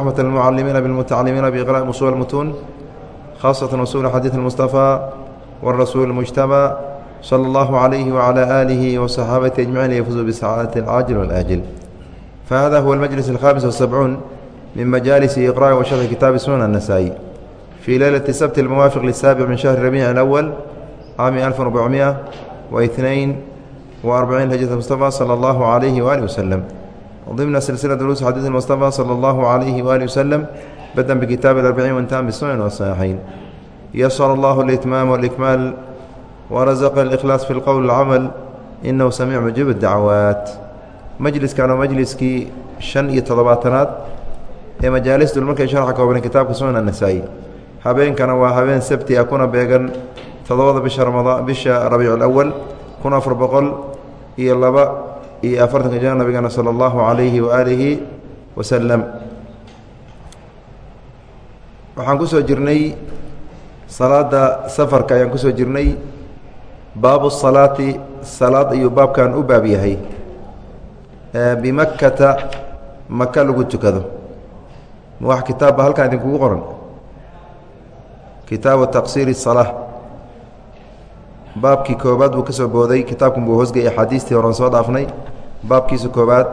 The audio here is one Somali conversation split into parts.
رحمة المعلمين بالمتعلمين بإقراء أصول المتون خاصة أصول حديث المصطفى والرسول المجتبى صلى الله عليه وعلى آله وصحابته أجمعين يفوزوا بسعادة العاجل والآجل فهذا هو المجلس الخامس والسبعون من مجالس إقراء وشرح كتاب سنن النسائي في ليلة السبت الموافق للسابع من شهر ربيع الأول عام 1442 هجرة المصطفى صلى الله عليه وآله وسلم ضمن سلسلة دروس حديث المصطفى صلى الله عليه وآله وسلم بدأ بكتاب الأربعين وانتهى بالسنن والصحيحين يسر الله الإتمام والإكمال ورزق الإخلاص في القول والعمل إنه سميع مجيب الدعوات مجلس كانوا مجلسكii شhan iyo todobaatanaad ee majaalis dulmarkay sharxa kooban kitaabka sunan النasaa'i habeenkana waa habeen sabti a kuna beegan todobada bisha ramadaan bisha rabiic اlأwal kun afar boqol iyo laba iyo afartanka jana nabigana salى اllahu عalayhi waalihi wasalam waxaan kusoo jirnay salaada safarka ayaan kusoo jirnay baabu salaati salaad ayuu baabkan u baab yahay bimakkata maka lagu tukado wax kitaabba halkaan idinkugu qoran kitaabu taqsiiri الsalaa baabkii koobaad buu ka soo booday kitaabkan buu hoosgay axaadiistii horan soo dhaafnay baabkiisa koobaad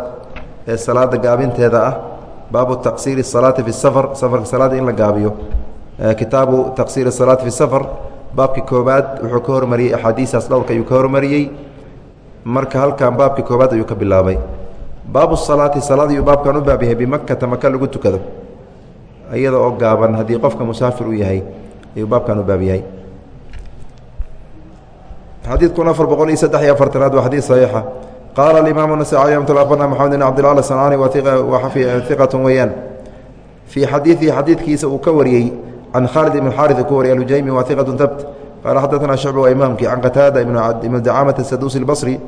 ee salaada gaabinteeda ah baabu taqsiiri salaati fi safar safarka salaada in la gaabiyo. Kitaabu taqsiiri salaati fi safar baabki koobaad wuxuu ka hormariyey axaadiistaas dhowrka ayuu ka hormariyey. Marka halkan baabki koobaad ayuu ka bilaabay. Baabu salaati salaad ayuu baabkan u baab yahay bimakata maka lagu tukado. Iyada oo gaaban haddii qofka musaafir u yahay ayuu baabkan u baab yahay xadiidkun afar boqol iyo saddex iyo afartanaad waa xadiid saxiixa qaala alimaamu nasai amat abarna maxamed bin cabdilal sancaani iqat weeyaan fii xadiidihi xadiidkiisa uu ka wariyey can khaalid ibn xaari ku wariyay alujaymi waa iqatu tabt qaala xadaثna shucba waa imaamkii can qataada ibnu dacaamata asaduusi اlbصri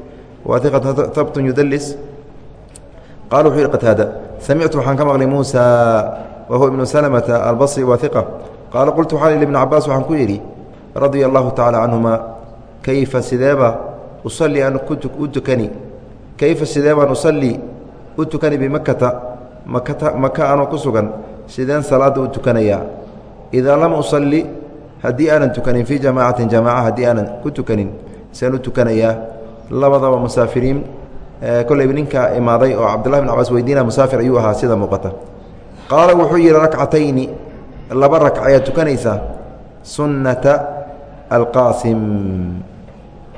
waa iqatu tabtun yudalis qala wuxuu yihi qataada samictu waxaan ka maqlay muusa wa huwa ibnu salmata albصri waa iqa qaala qultu waxaan ibn cabaas waxaan ku yidhi radia allahu tacala canhuma kayfa sideeba usalli aan u tukani kayfa sideebaan usallii u tukani bimakata makata maka anoo ku sugan sideen salaadda u tukanayaa idaa lam usalli haddii aanan tukanin fii jamaacatin jamaaca haddii aanan ku tukanin seen u tukanayaa labadaba musaafiriin kolleyba ninka imaaday oo cabdullahi bin cabaas weydiina musaafir ayuu ahaa sida muuqata qaala wuxuu yidhi rakcatayni laba ragc ayaad tukanaysaa sunnata alqaasim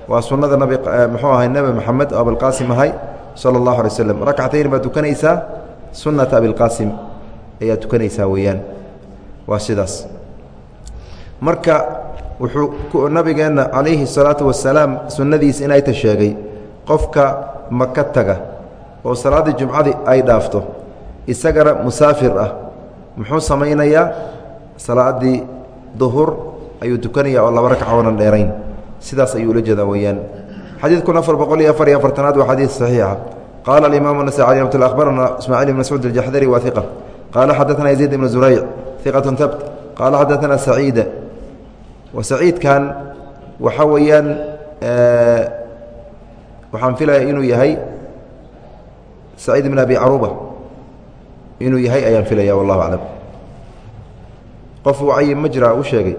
waa sunnada nabi muxuu ahay nebi moxamed oo abilqaasim ahay sala allahu alay slam rakcatayn baad tukanaysaa sunnata abilqaasim ayaad tukanaysaa weeyaan. Waa sidaas. Marka wuxuu nabigeenna calayhi الsalaatu wasalaam sunnadiis inay ta sheegay qofka maka taga oo salaaddii jumcadii ay dhaafto isagana musaafir ah. Muxuu samaynayaa salaaddii duhur ayuu tukanaya oo laba ragca oonan dheerayn sidaas ayuu ula jeedaa weyaan xadii kun afar boqol iyo afar iyo afartanaad waa xadiid saxiixa. Qaala alimaam nasai amt abarana ismaaciil ibn mascuud aljaxdari wa iqa qaala xadaana yaziid ibn zurayc iqatu tabt qaala xadaana saciida. Saciidkan waxa weeyaan waxaan filaya inuu yahay saciid ibn abi caruba. Inuu yahay ayaan filaya wallahu aclam. Qof uu ma jira u sheegay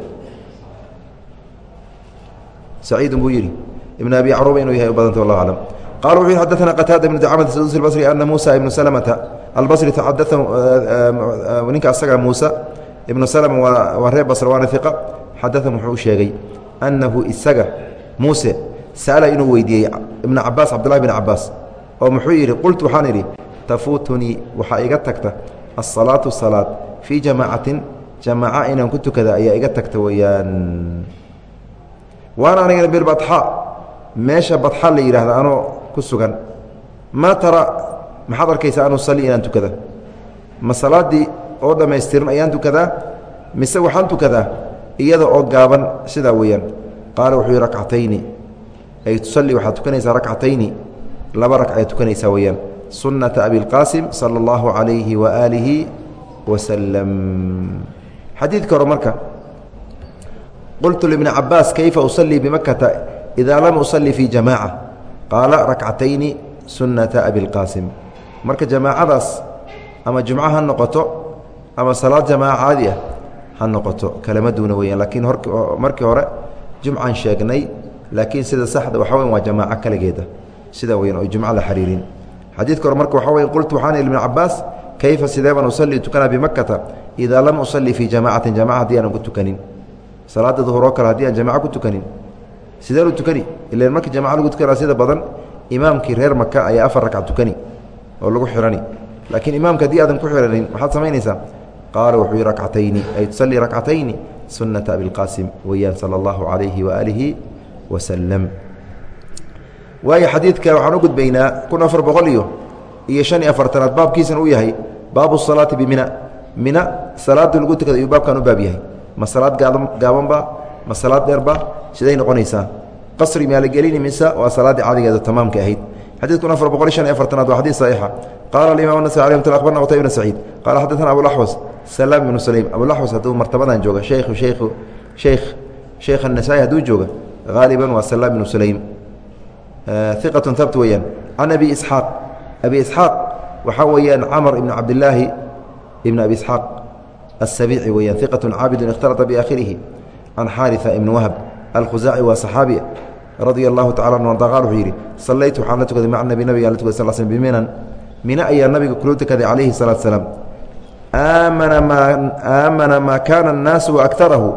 saciidun buu yidhi ibn abi caruba inuu yahay u badanta wallah aclam qala wuxuu yihi xadaثna qataada ibnu dacamata sadusi اlbصri ana muusa ibnu salamata albصri taxadaثahu ninka asaga muusa ibnu salma waa reer basr waana iqa xadaثan wuxuu u sheegay annahu isaga muuse sa'ala inuu weydiiyey ibna cabaas cabdullahi bn cabaas oo muxuu yidhi qultu waxaan idhi tafuutunii waxaa iga tagta asalaatu salaad fii jamaacatin jamaaca inaan ku tukada ayaa iga tagta weeyaan waana anigana bilbaxa meesha badxa la yidhaahda anoo ku sugan. Maa tara maxaad arkaysaa an usalli inaan tukada? Ma salaaddii oo dhammaystiran ayaan tukadaa mise waxaan tukadaa iyada oo gaaban sidaa weeyaan. Qaala wuxuu yihi rakcatayni. Ay tusalli waxaad tukanaysaa rakcatayni. Laba ragc ayaad tukanaysaa weeyaan. Sunnata abilqaasim sala allahu calayhi waaalihi wasalam xadiidka hore marka qultu libni cabaas kayfa usallii bimakata idaa lam usalli fii jamaaca qaala rakcatayni sunnata abilqaasim marka jamaacadaas ama jumco ha noqoto ama salaad jamaaca caadi ah ha noqoto kalama duuna weyaan laakiin markii hore jumcan sheegnay laakiin sida saxda waxa weyn waa jamaaco kaligeeda sida weyn oo jumco la xariirin xadiidka hore marka waxaa weya qultu waxaan ibn cabaas kayfa sidee baan usalli tukanaa bimakata idaa lam usalli fii jamaacatin jamaca haddii aanan ku tukanin salaada duhur oo kale haddii aan jamaco ku tukanin sideenu tukani? Ilan markii jamaca lagu tukanaa sida badan imaamkii reer maka ayaa afar ragca tukani oo lagu xihani laakiin imaamka haddii aadan ku xiranin maxaad samaynaysaa qaala wuxuu yihi rakcatayni ay tusallii rakcatayni sunata abilqaasim weeyaan sala allahu calayhi waaalihi wasalam waayo xadiidka waxaan u gudbaynaa kun afar boqol iyo iyo shan iyo afartanaad baabkiisana uu yahay baabu salaati bimina mina. Salaada lagu tukada ayuu baabkan u baab yahay ma salaad gaabanba ma salaad dheerba siday noqonaysaa qasri maa la gelini mise waa salaaddii cadigeeda tamaamka ahayd xadid kun afar boqol shan iyo afartanaad waa xadiid saxiixa qaala alimam nasai alay mt abarna qtay bn saciid qaala xaddatana abulaxwas salaam ibnu sulaym abulaxwas hadduu martabadan jooga sheikhu sheikhu sheikh sheikh anasaa'i hadduu jooga haaliban waa salaam ibnu sulaym iqatun habt weeyaan can abi isxaaq abi isxaaq waxaa weeyaan camr ibn cabdilaahi ibn abi isxaaq aلsabici weyaan iqatun caabidun ikhtalata biaakhirihi can xaariثa ibni wahb alkhusaaci waa saxaabi radia allahu tacala anu arda qaal wuxuu yidhi sallaytu waxaan la tukaday maca nabi nabigaan la tukaday sal slm biminan mina ayaa nabiga kula tukaday calayhi salaatu salaam aamana maa aamana maa kaana annaasu waakarahu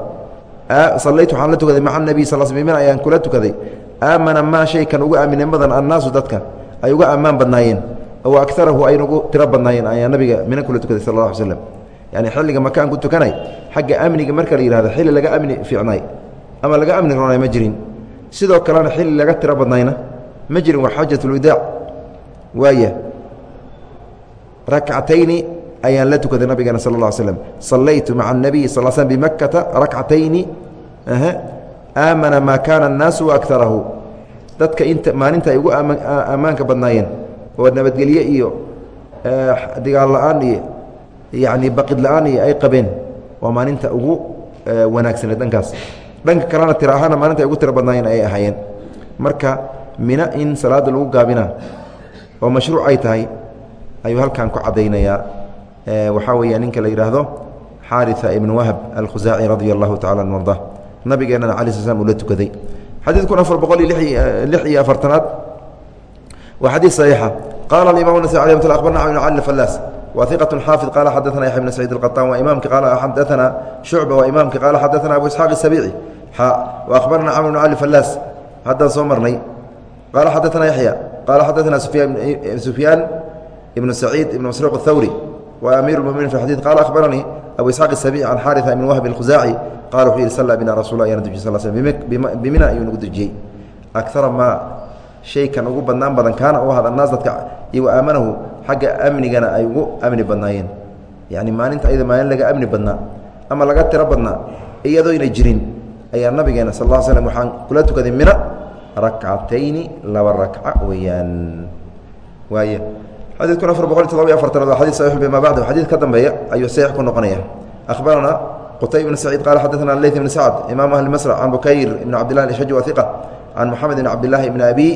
sallaytu waxaan la tukaday maca nabiy sal sl bimina ayaan kula tukaday aamana maa shaykan uga aaminen badan annaasu dadka ay uga ammaan badnaayeen wa akarahu ayna ugu tiro badnaayeen ayaa nabiga mina kula tukaday sal la ly slm yani xilliga makaan ku tukanay xagga amniga marka la yihahdo xilli laga amni fiicnaay ama laga amni roonay ma jirin sidoo kalena xilli laga tiro badnayna ma jirin waa xaajat ulwadaac waaya rakcatayni ayaan la tukaday nabigeena sal اla slm sallaytu maca الnabiyi sal slm bimakata rakcatayni aamana maa kaana الnaasu waakarahu dadka inta maalinta ay ugu ammaanka badnaayeen oo nabadgelye iyo digaal la-aan iyo yani baqid la'aan iyo ay qabeen waa maalinta ugu e, wanaagsanee dhankaas. Dhanka kalena tira ahaana maalinta ugu tira badnaayeen ay ahaayeen. Marka mina in salaada lagu gaabina oo mashruuc ay tahay ayuu halkan ku caddaynayaa. E, waxaa weeya ninka la yidhaahdo xaaria ibn wahab alkhusaaci radia allahu tacala an arda nabigeennana cala sl slam uu tukaday. Xadiidkun afar boqol iyo lix iyo afartanaad. Waa xadiid saxiixa. Qaala alimaam nasa alay mat barna bn cali fallaas. wa iqaة xaafid qala xadaثna yaxya bn saciid اlqaطan wa imaamki qaala xadaثna shucba wa imaamki qaala xadaثna abu isxaaq الsabici xa wa akhbarna camr bn cali fallaas haddaan soo marnay qaala xadaثna yaxya qaala xadaثna sufyaan ibn saciid ibn masruuq الthawri wa amiir اmuminin fi xadid qala akhbaranii abu isxaaq الsabici can xaariثa ibn wahb اlkhusaaci qala wuxuu yihi salla bina rasul ayana dujiy sal sl bimina ayuu nagu dujiyey akara maa shaykan ugu badnaan badan kaana u ahad annaas dadka iyo wa aamanahu xagga amnigana ay ugu amni badnaayeen. Yacni maalinta ayada maalin laga amni badnaa ama laga tiro badnaa iyadoyna jirin ayaa nabigeena sal ll slm waxaan kula tukaday mina rakcatayni laba rakca weeyaan. Waay xadid kun afar boqol todoba iyo afartanaad waa xadid saxiix bima bacdahu xadiid ka dambeeya ayuu saxiix ku noqonaya. Akhbarana qutayb bn saciid qaala xadaثna leyt bn sacd imaam ahli masr can bukayr ibn cabdilah ashaj wa iqa can moxamed bn cabdilahi bn abi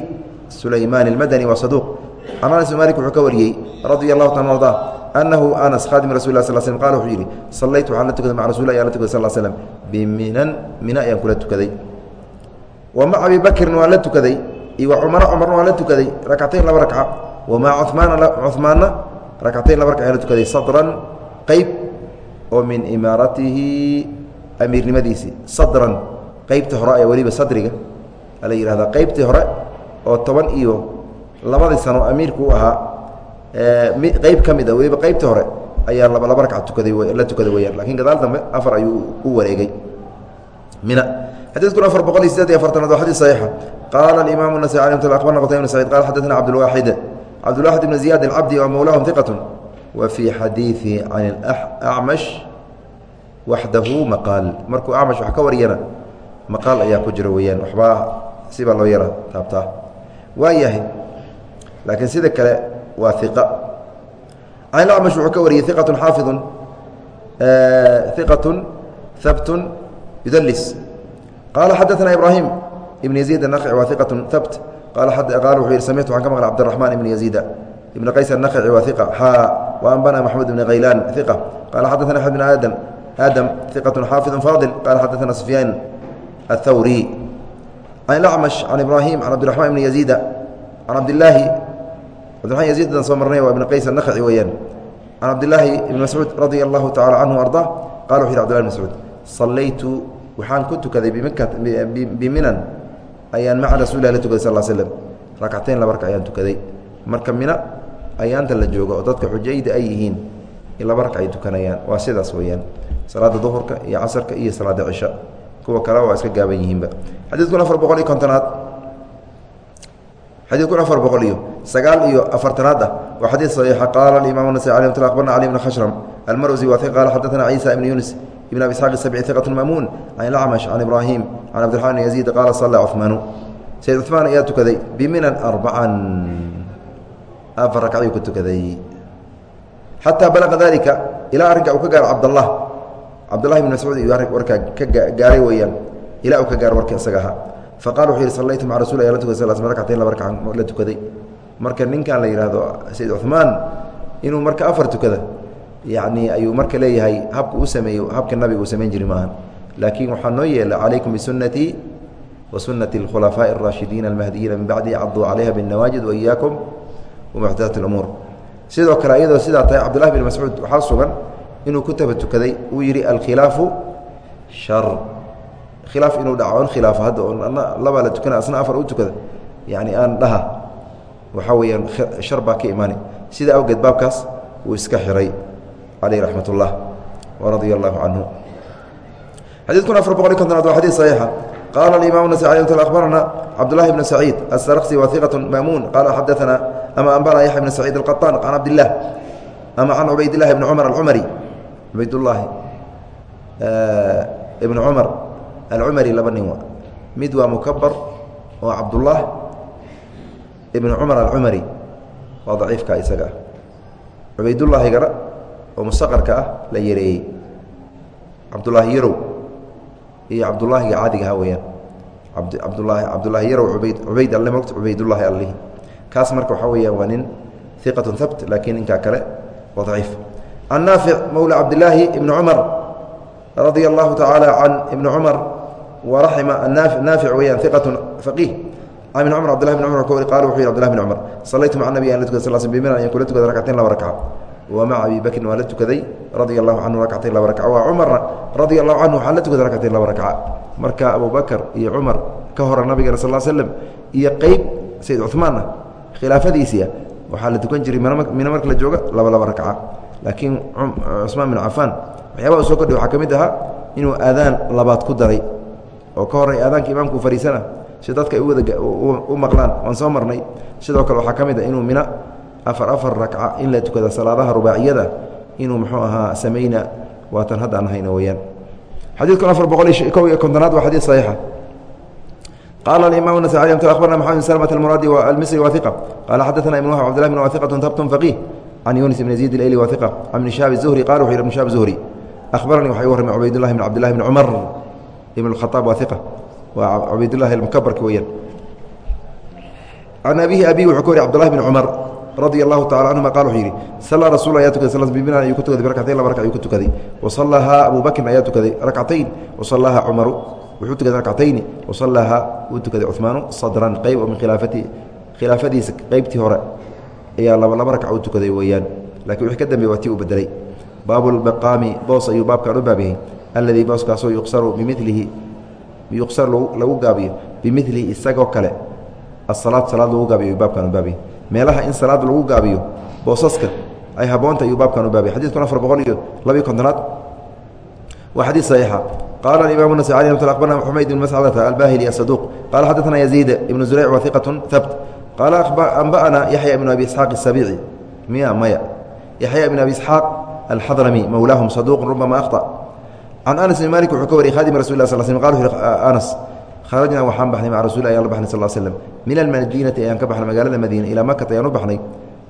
sulaymaan اlmadani wa saduuq can anas bn malik wuxuu ka wariyey radia allahu taala arda anahu anas khaadim rasul lah sl slm qala wuxuu yidhi sallaytu waxaan la tukaday maca rasul ayaan la tukaday sal slm biminan mina ayaan kula tukaday. Wa maca abi bakrin waan la tukaday iyo wa cumara cumarna waan la tukaday rakcatayn laba rakca wa maca cumaana cumaanna rakcatayn laba rakca ayaan la tukaday sadran qeyb oo min imaaratihi amiirnimadiisii sadran qeybta hore ee weliba sadriga la yihahdaa qeybtii hore oo toban iyo labadii sano amiirku u ahaa qeyb ka mid a weliba qeybtii hore ayaa laba laba ragca tukaday la tukaday weyaan lakiin gadaal dambe afar ayuu u wareegay. Mina sibaa loo yara taabtaa. Waa yahay laakiin sida kale waa iqa can acmash wuxuu ka wariyey iqatun xaafidun iqatun habtun yudlis qaala xadaثna ibraahim ibn yaziid الnaqci waa iqatun habt qaala wuxuu yihi samictu waxaan ka maqla cabdiraxmaan ibn yaziida ibn qays الnaqci waa iqa xaa وأنبأna محمد بن غyلان ثقة qال xadثna أحمد بن آdم آdم ثقة xافظ فاضل qال xadثna سفyان الثوري عن الأعمش عن إبراهيم عن عبدالرحمن بن يزيد عن عبداللahi bdman yaziid adaan soo marnay waa ibn qays anakhaci weeyaan. Can cabdilaahi ibni mascuud radia allahu tacala canhu arda qala wuxu yih abdillah ibn mascuud sallaytu waxaan ku tukaday biminan ayaan maca rasulilah la tukaday sal slam rakcatain laba raka ayaan tukaday. Marka mina ayaanta la jooga oo dadka xujayda ay yihiin laba raka ay tukanayaan. Waa sidaas weeyaan. Salaada duhurka iyo casarka iyo salaada cisha. Kuwa kale waa iska gaaban yihiinba. Xadiidkun afar xadii kun afar boqol iyo sagaal iyo afartanaad ah waa xadii saxiixa qaala alimaam nasai cali mtl akbarna cali bn khashram almarwsi waa qaala xadaana ciisa ibn yunis ibn abi isxaaq isabci iqat maamuun can ilacmash can ibraahim can cabdiraxmaan bn yaziid qaala salla cumaanu sayd cumaan ayaa tukaday biminan arbacan afar rakcayuu ku tukaday. Xataa balaqa daalika ilaa arrinka uu ka gaaro cabdallah cabdulahi bn mascuud iyo warkaa ka gaaray weeyaan ilaa uu ka gaaro warka isaga ahaa faqala wuxuu yihi sallaytu maca rasul aya la tukada sal sl rakcatayn laba rakcan la tukaday marka ninkan la yidhaahdo sayd cuثmaan inuu marka afar tukada yacni ayuu marka leeyahay habka uu sameeyo habka nabiga uu samayn jiri maaha laakiin waxaa noo yeela calaykum bisunnatii wa sunnati اlkhulafaaءi اraashidiina almahdiyiina min bacdi caduu calayha bاnawaajid waiyaakum wmuxdaثat اlumuur sidoo kale iyadoo sidaa tahay cabdullahi bn mascuud waxaa sugan inuu ku taba tukaday uu yidhi alkhilaafu shar khilaaf inuu dhaco on khilaafo hadda labaa la tukana asna afar u tukada yacni aan dhaha waxaa weeyaan shar baa ka imaani. Sida awgeed baabkaas wuu iska xiray caleyh raxmat اllah waradia allahu canhu xadiidkun afar boqol iyo kontonaad waa xadiid saxiixa. Qaala imam nas abarana cabdulahi bn saciid asarqsi wa iqat mamuun qaala xadaana ama ambana yaxya bn saciid alqaطaan can cabdilah ama can cubaydillahi bni cumar alcumari cubaydulaahi ibn cumar alcumari laba nin wa. Mid waa mukabar oo cabdullah ibn cumar alcumari waa daciifka isaga. Ah gara oo mustaqarka ah la yareeyey. Cabdulaahi yarow iyo cabdulaahiga caadiga ha weyaan abdulaahi cabdulaahi yarow ubayd cubayd alle mogta cubaydullaahi allihi kaas marka waxaa weyaan waa nin iqatun habt laakiin ninkaa kale waa daciif. Can naafic mowla cabdilaahi ibni cumar radia allahu tacaala can ibni cumar waraxima naafic weyaan iqatun faqiih ibn cumar abdillahi bn cumar ka wari qala wuxu yhi abdillahi bn cumar sallaytu maca nabi an la tukada sal sl biminan ayaan kula tukada rakcatayn laba rakca wa maca abi bakrin waa la tukaday radia allahu canhu rakcatayn laba rakca waa cumarna radia allahu canhu waxaa la tukaday rakcatayn laba rakca marka abubakar iyo cumar ka hora nabigana sal slm iyo qeyb sayd cumaanna khilaafadiisia waxaa la tukan jiray mina marka la jooga laba laba rakca laakiin cusmaan bin cafaan waxyaabaa u soo kordhi waxaa ka mid ahaa inuu aadaan labaad ku daray oo ka horey aadaanka imaamka u fariisana si dadka ay u maqlaan waan soo marnay sidoo kale waxaa ka mid a inuu mina afar afar rakca in la tukada salaadaha rubaaciyada inuu muxuu ahaa samayna waatan hadda aan hayno weyaan xadiidkan afar boqol iyo kow iyo kontonaad waa xadiid saxiixa qala imam nas abarna mxamed slmt اmuraadi almisri wa iqa qala xadaثna ibn whb cbdlah bn wa iqat habtun faqih can yunis bn yaziid اleyli wa iqa can bn shihab الzuhri qala wuxu yhi bn shihab zuhri akhbaranii waxa warramay cubaydullahi bn cabdillahi bn cumar ibn اkhaaab wa iqa waa cubaydullahi almukabarka weyaan can abihi abi wuxuu ka wari cbdullahi bn cumar radi allahu tacala canhuma qal wuxuu yidhi sallaa rasul ayaa tukaday sl biminan ayuu ku tukaday birakcatayn laba raka ayuu ku tukaday. Wa sallahaa abu ayaa tukaday rakcatayn wa sallahaa cumaru wuxuu tukaday rakcatayni wa sallahaa wuu tukaday cumaanu sadran qeyb oo min khilaafati khilaafadiisa qeybtii hore ayaa laba laba rakc u tukaday weeyaan. Lakiin wixii ka dambeey waa tii uu bedelay baabu lmaqaami boos ayuu baabkan u baabyahay alladii booskaasoo yuqsaru bimilihi yuqsar lagu gaabiyo bimilihi isagoo kale asalaad salaad lagu gaabiyo baabkan u baabyahay meelaha in salaad lagu gaabiyo boosaska ay haboonta ayuu baabkan u baabay xadidkun afar boqol iyo labiyo kontonaad waa xadiid saxiixa qaala imam nas alي mt abarna xumayd bn mascadata albahili asaduq qala xadaثna yaziid ibnu zurayc wa iqat habt qaala anba'ana yaxya ibnu abi isxaaq الsabici miya maya yaxya ibn abi isxaaq alxadrami mowlaahum saduq rubama akhطأ can anas bn malik wuxuu ka wariyay khaadim rasul lah sl sl qal wuxu anas kharajnaa waxaan baxnay maca rasul ayaan la baxnay sal slm min almadinati ayaan ka baxnay magaalada madiina ilaa makata ayaan u baxnay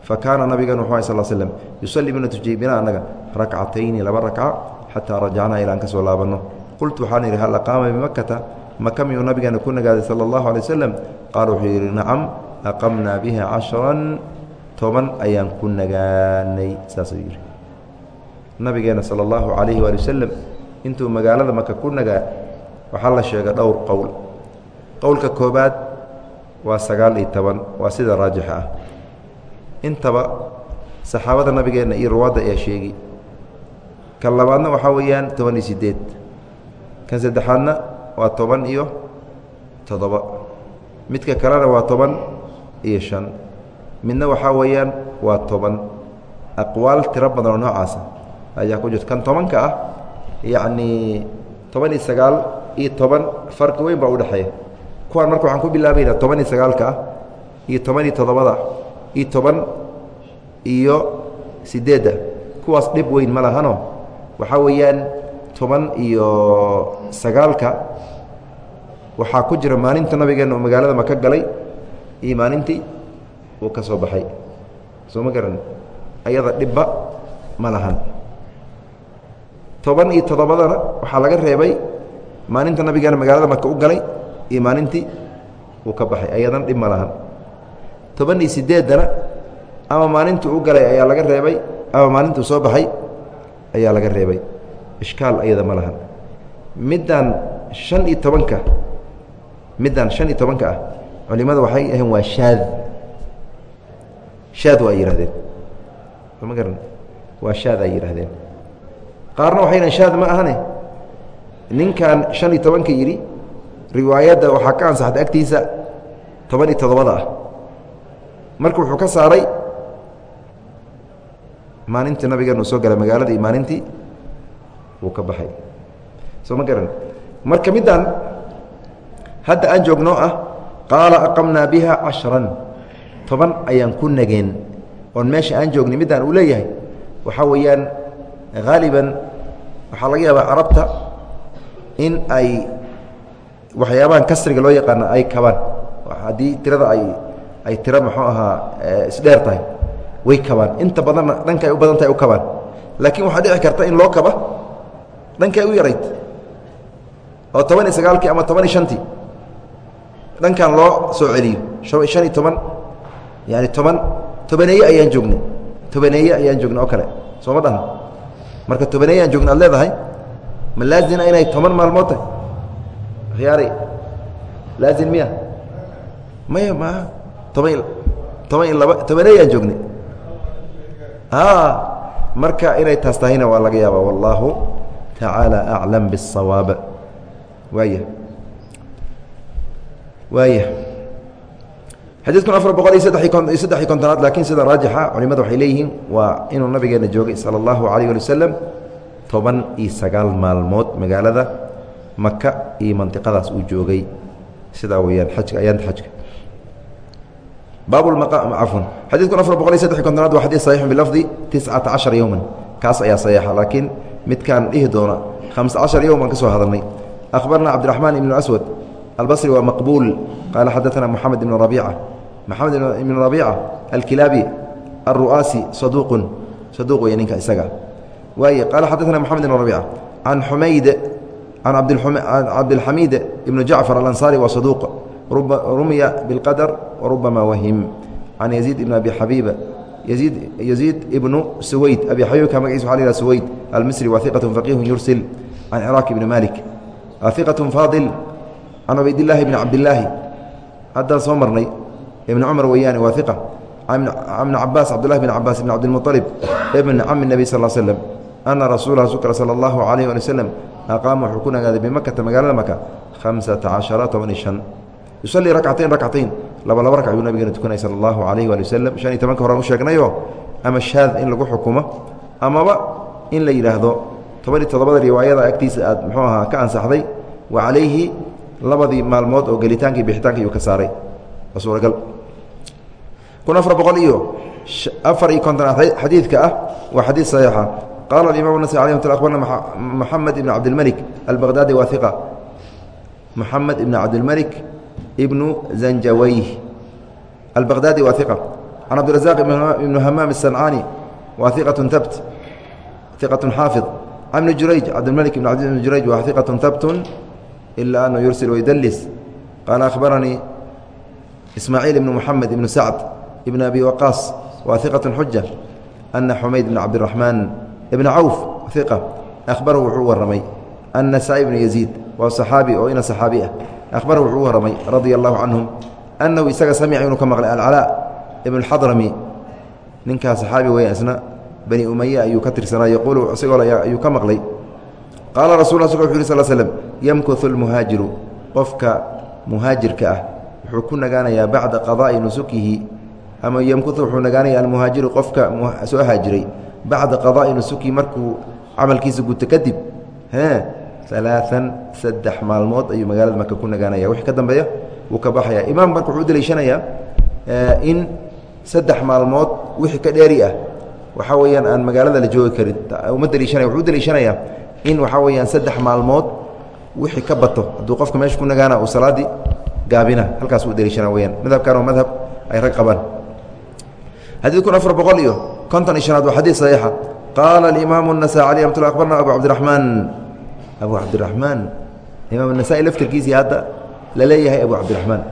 fa kaana nabigan wuxuu sal slm yusalli mina tujiyey bina annaga rakcatayni laba rakca xataa rajacnaa ilaan ka soo laabanno qultu waxaan idhi hal aqaama bimakata maka miyuu nabigeena ku nagaaday sala allahu alay waslem qaala wuxuu yidhi nacam aqamnaa biha cashran toban ayaan ku nagaanay saasuu yidhi nabigeena sala allahu calayhi waali wasalam intuu magaalada maka ku nagaa waxaa la sheega dhowr qowl. Qowlka koobaad waa sagaal iyo toban waa sida raajixa ah. Intaba saxaabada nabigeenna iyo ruwaadda ayaa sheegi. Kan labaadna waxaa weeyaan toban iyo siddeed. Kan saddexaadna waa toban iyo toddoba. Midka kalena waa toban iyo shan. Midna waxaa weeyaan waa toban. Aqwaal tiro badan oo noocaasa ayaa ku jirta kan tobanka ah yacnii toban iyo sagaal iyo toban farqi weyn baa udhexeeya kuwaan marka waxaan ku bilaabaynaa toban iyo sagaalka ah iyo toban iyo toddobada iyo toban iyo siddeedda kuwaas dhib weyn ma lahano. Waxaa weeyaan toban iyo sagaalka waxaa ku jira maalinta nabigeenna uu magaalada maka galay iyo maalintii uu ka soo baxay. Soo ma garan ayada dhibba ma lahan toban iyo toddobadana waxaa laga reebay maalinta nabigeena magaalada maka u galay iyo maalintii uu ka baxay. Ayadan dhib ma lahan. Toban iyo siddeeddana ama maalintii u galay ayaa laga reebay ama maalintuu soo baxay ayaa laga reebay. Ishkaal ayada ma lahan. Middan shan iyo tobanka middan shan iyo tobanka ah culimada waxay aheen waa shaad. Shaad waa ay ma garan? Waa shaad ay yidhahdeen qaarna waxay dhaheen shaad ma ahane. Ninkan shan iyo tobanka yidhi riwaayadda waxaa ka ansaxday agtiisa toban iyo toddobada ah. Marka wuxuu ka saaray maalintii nabigeena uu soo galay magaalada maalintii wuu ka baxay. Soo ma garan. Marka middan hadda aan joognoo ah qaala aqamnaa biha cashran. Toban ayaan ku nageen. Oon meesha aan joognay middaan uu leeyahay waxaa weeyaan haaliban waxaa laga yaabaa carabta in ay waxyaabahan kasriga loo yaqaana ay kabaan. Haddii tirada ay ay tiro muxuu ahaa isdheer tahay way kabaan. Inta badanna dhanka ay u badan tahay u kabaan. Laakiin waxaa dhici karta in loo kaba dhankay u yarayd. Oo toban iyo sagaalkii ama toban iyo shantii dhankan loo soo celiyo. Shan iyo toban yaani toban tobaneeye ayaan joognay. Tobaneeye ayaan joognay oo kale. Sooma dhahno marka tobaneey aan joogna leedahay? Ma laazina ah inay toban maalmood tahay? Khiyaari. Laazin miya? Maya maaha toban toban laba tobaneey aan joognay. Ah, marka inay taas tahayna waa laga yaaba wallaahu tacaala aclam biاsawaab waaya. Waaya xadiidkun afar laakiin sida raajixa culimada waxay leeyihiin waa inuu nabigeena joogay sala allahu calayh wasalam toban iyo sagaal maalmood magaalada maka iyo mantiqadaas uu joogay. Sidaa weeyaan xajka ayaanta xajka maxamed ibn rabiica alkilaabi aruaasi saduqun saduq wey ninka isaga. Waaye qaala xadaana maxamed ibn rabiica can xumayd can cabdilxamiid ibn jacfar alansaari waa saduuq rumiya biاlqadar warubama wahim can yaziid ibn abi xabiiba yaziid ibnu suweyd abi xabiibka magaciisa waa la hah suweyd almisri wa iqat faqiihu yursil can ciraaq ibni malik iqat faadil can cubaydillaahi bni cabdillaahi haddaan soo marnay ibni cumar weeyaane waa can ibni cabaas cabdullahi bn cabaas ibn cabdilmuطalib ibn cami nebi sal slem ana rasuula sukra sala allahu calayh ali waslem aqaama wuxuu ku nagaaday bimakata magaalada maka hamsata cashara toban iyo shan. Yusalii rakcatayn rakcatayn laba laba ragc ayuu nabigeena tukanay sala allahu calayhi waali waslem shan iyo tobanka horaan u sheegnayo ama shaad in lagu xukumo amaba in la yidhaahdo toban iyo toddobada riwaayada agtiisa aad muxuu ahaa ka ansaxday wa calayhi labadii maalmood oo gelitaanka iyo bixitaanka iyuu ka saaray. Waa suuragal kun afar boqol iyo afar iyo konton ah. xadiidka ah waa xadiid saxiixa. Qaala alimaam nasri alay mat abarna maxamed ibn cabdilmelik albaqdaadi waaiqa maxamed ibn cabdilmelik ibnu zanjawayh albaqdaadi waaiqa can cabdirazaq ibnu hamaam asancaani waaiqatun tabt iqatun xaafid ibn jurayj cabdilmalik ibn cabdi jurayj waa iqatun tabtun ilaa anuu yursil waydalis qaala akhbaranii ismaaciil ibnu muxamed ibnu sacd بن أبي وقاص waa iqaة xuja أna xumayd bn cabdالرaحmaan ibn cawf iqa ahbarahu wuxuu waramay النasaaءi bn yaزiid waa صaxaabi oo ina صaxaabi ah ahbarahu wuxuu u waramay radia الlahu canهum أnahu isaga samica inuu ka maqlay alcalاء ibn اxadrami ninkaa صaxaabi weya isna bani umaya ayuu ka tirsanaa yaquulu isagoo ayuu ka maqlay qaala rasul a wuxu yih sl slm yamkuثu اlmuhaajiru qofka muhaajirka ah wuxuu ku nagaanayaa bacda qadaa'i nusukihi ama ymkuثu wuxuu nagaanaya almuhaajiru qofka soo haajiray bacda qadaa'i nusukihi markuu camalkiisa guto kadib alaaan saddex maalmood ayuu magaalada maka ku nagaanaya. Wixii ka dambeeya wuu ka baxaya. Imaam marka wuxuu deliishanayaa in saddex maalmood wixii ka dheeri ah waxaa weeyaan aan magaalada la joogi karin. Uma deliishanaya wuxuu deliishanayaa in waxaa weeyaan saddex maalmood wixii ka bato. Hadduu qofka meesha ku nagaana uu salaaddii gaabina halkaas u deliishana weyaan madhabkan waa madhab ay rag qabaan xadيid kun afar boqol iyo konton iyo شhanaad waa xadيid صaxiixa qaala اimaamu النasaaي alي amat abarna abu cabdiرaحmaan abu cabdiرaحmaan imaam النasaaئي laftirkiisii hadda la leeyahay abu cabdiرaحmaan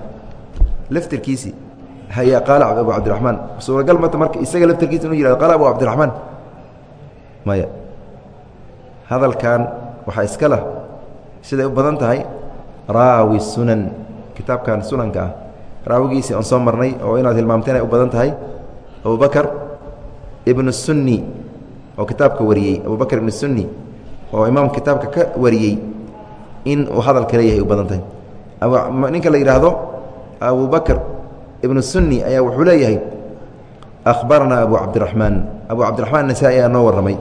laftirkiisii haya qaala abu cabdiرaحmaan suuragal mata marka isaga laftirkiisa inu yihahdo qaala abu cabdiرaحmaan maya hadalkan waxaa iska lah siday u badan tahay raawi sunan kitaabkan sunanka ah raawigiisii aan soo marnay oo inaad hilmaamteen ay u badan tahay abubakr ibn الsuni oo kitaabka wariyey abubakr ibn الsuni oo imaam kitaabka ka wariyey in uu hadalka leeyahay u badan tahay ninka la yidhaahdo abubakr ibn الsuni ayaa wuxuu leeyahay akhbarana abu cabdiرaحmaan abu cabdiرaحmaan nasaa-i ayaa noo warramay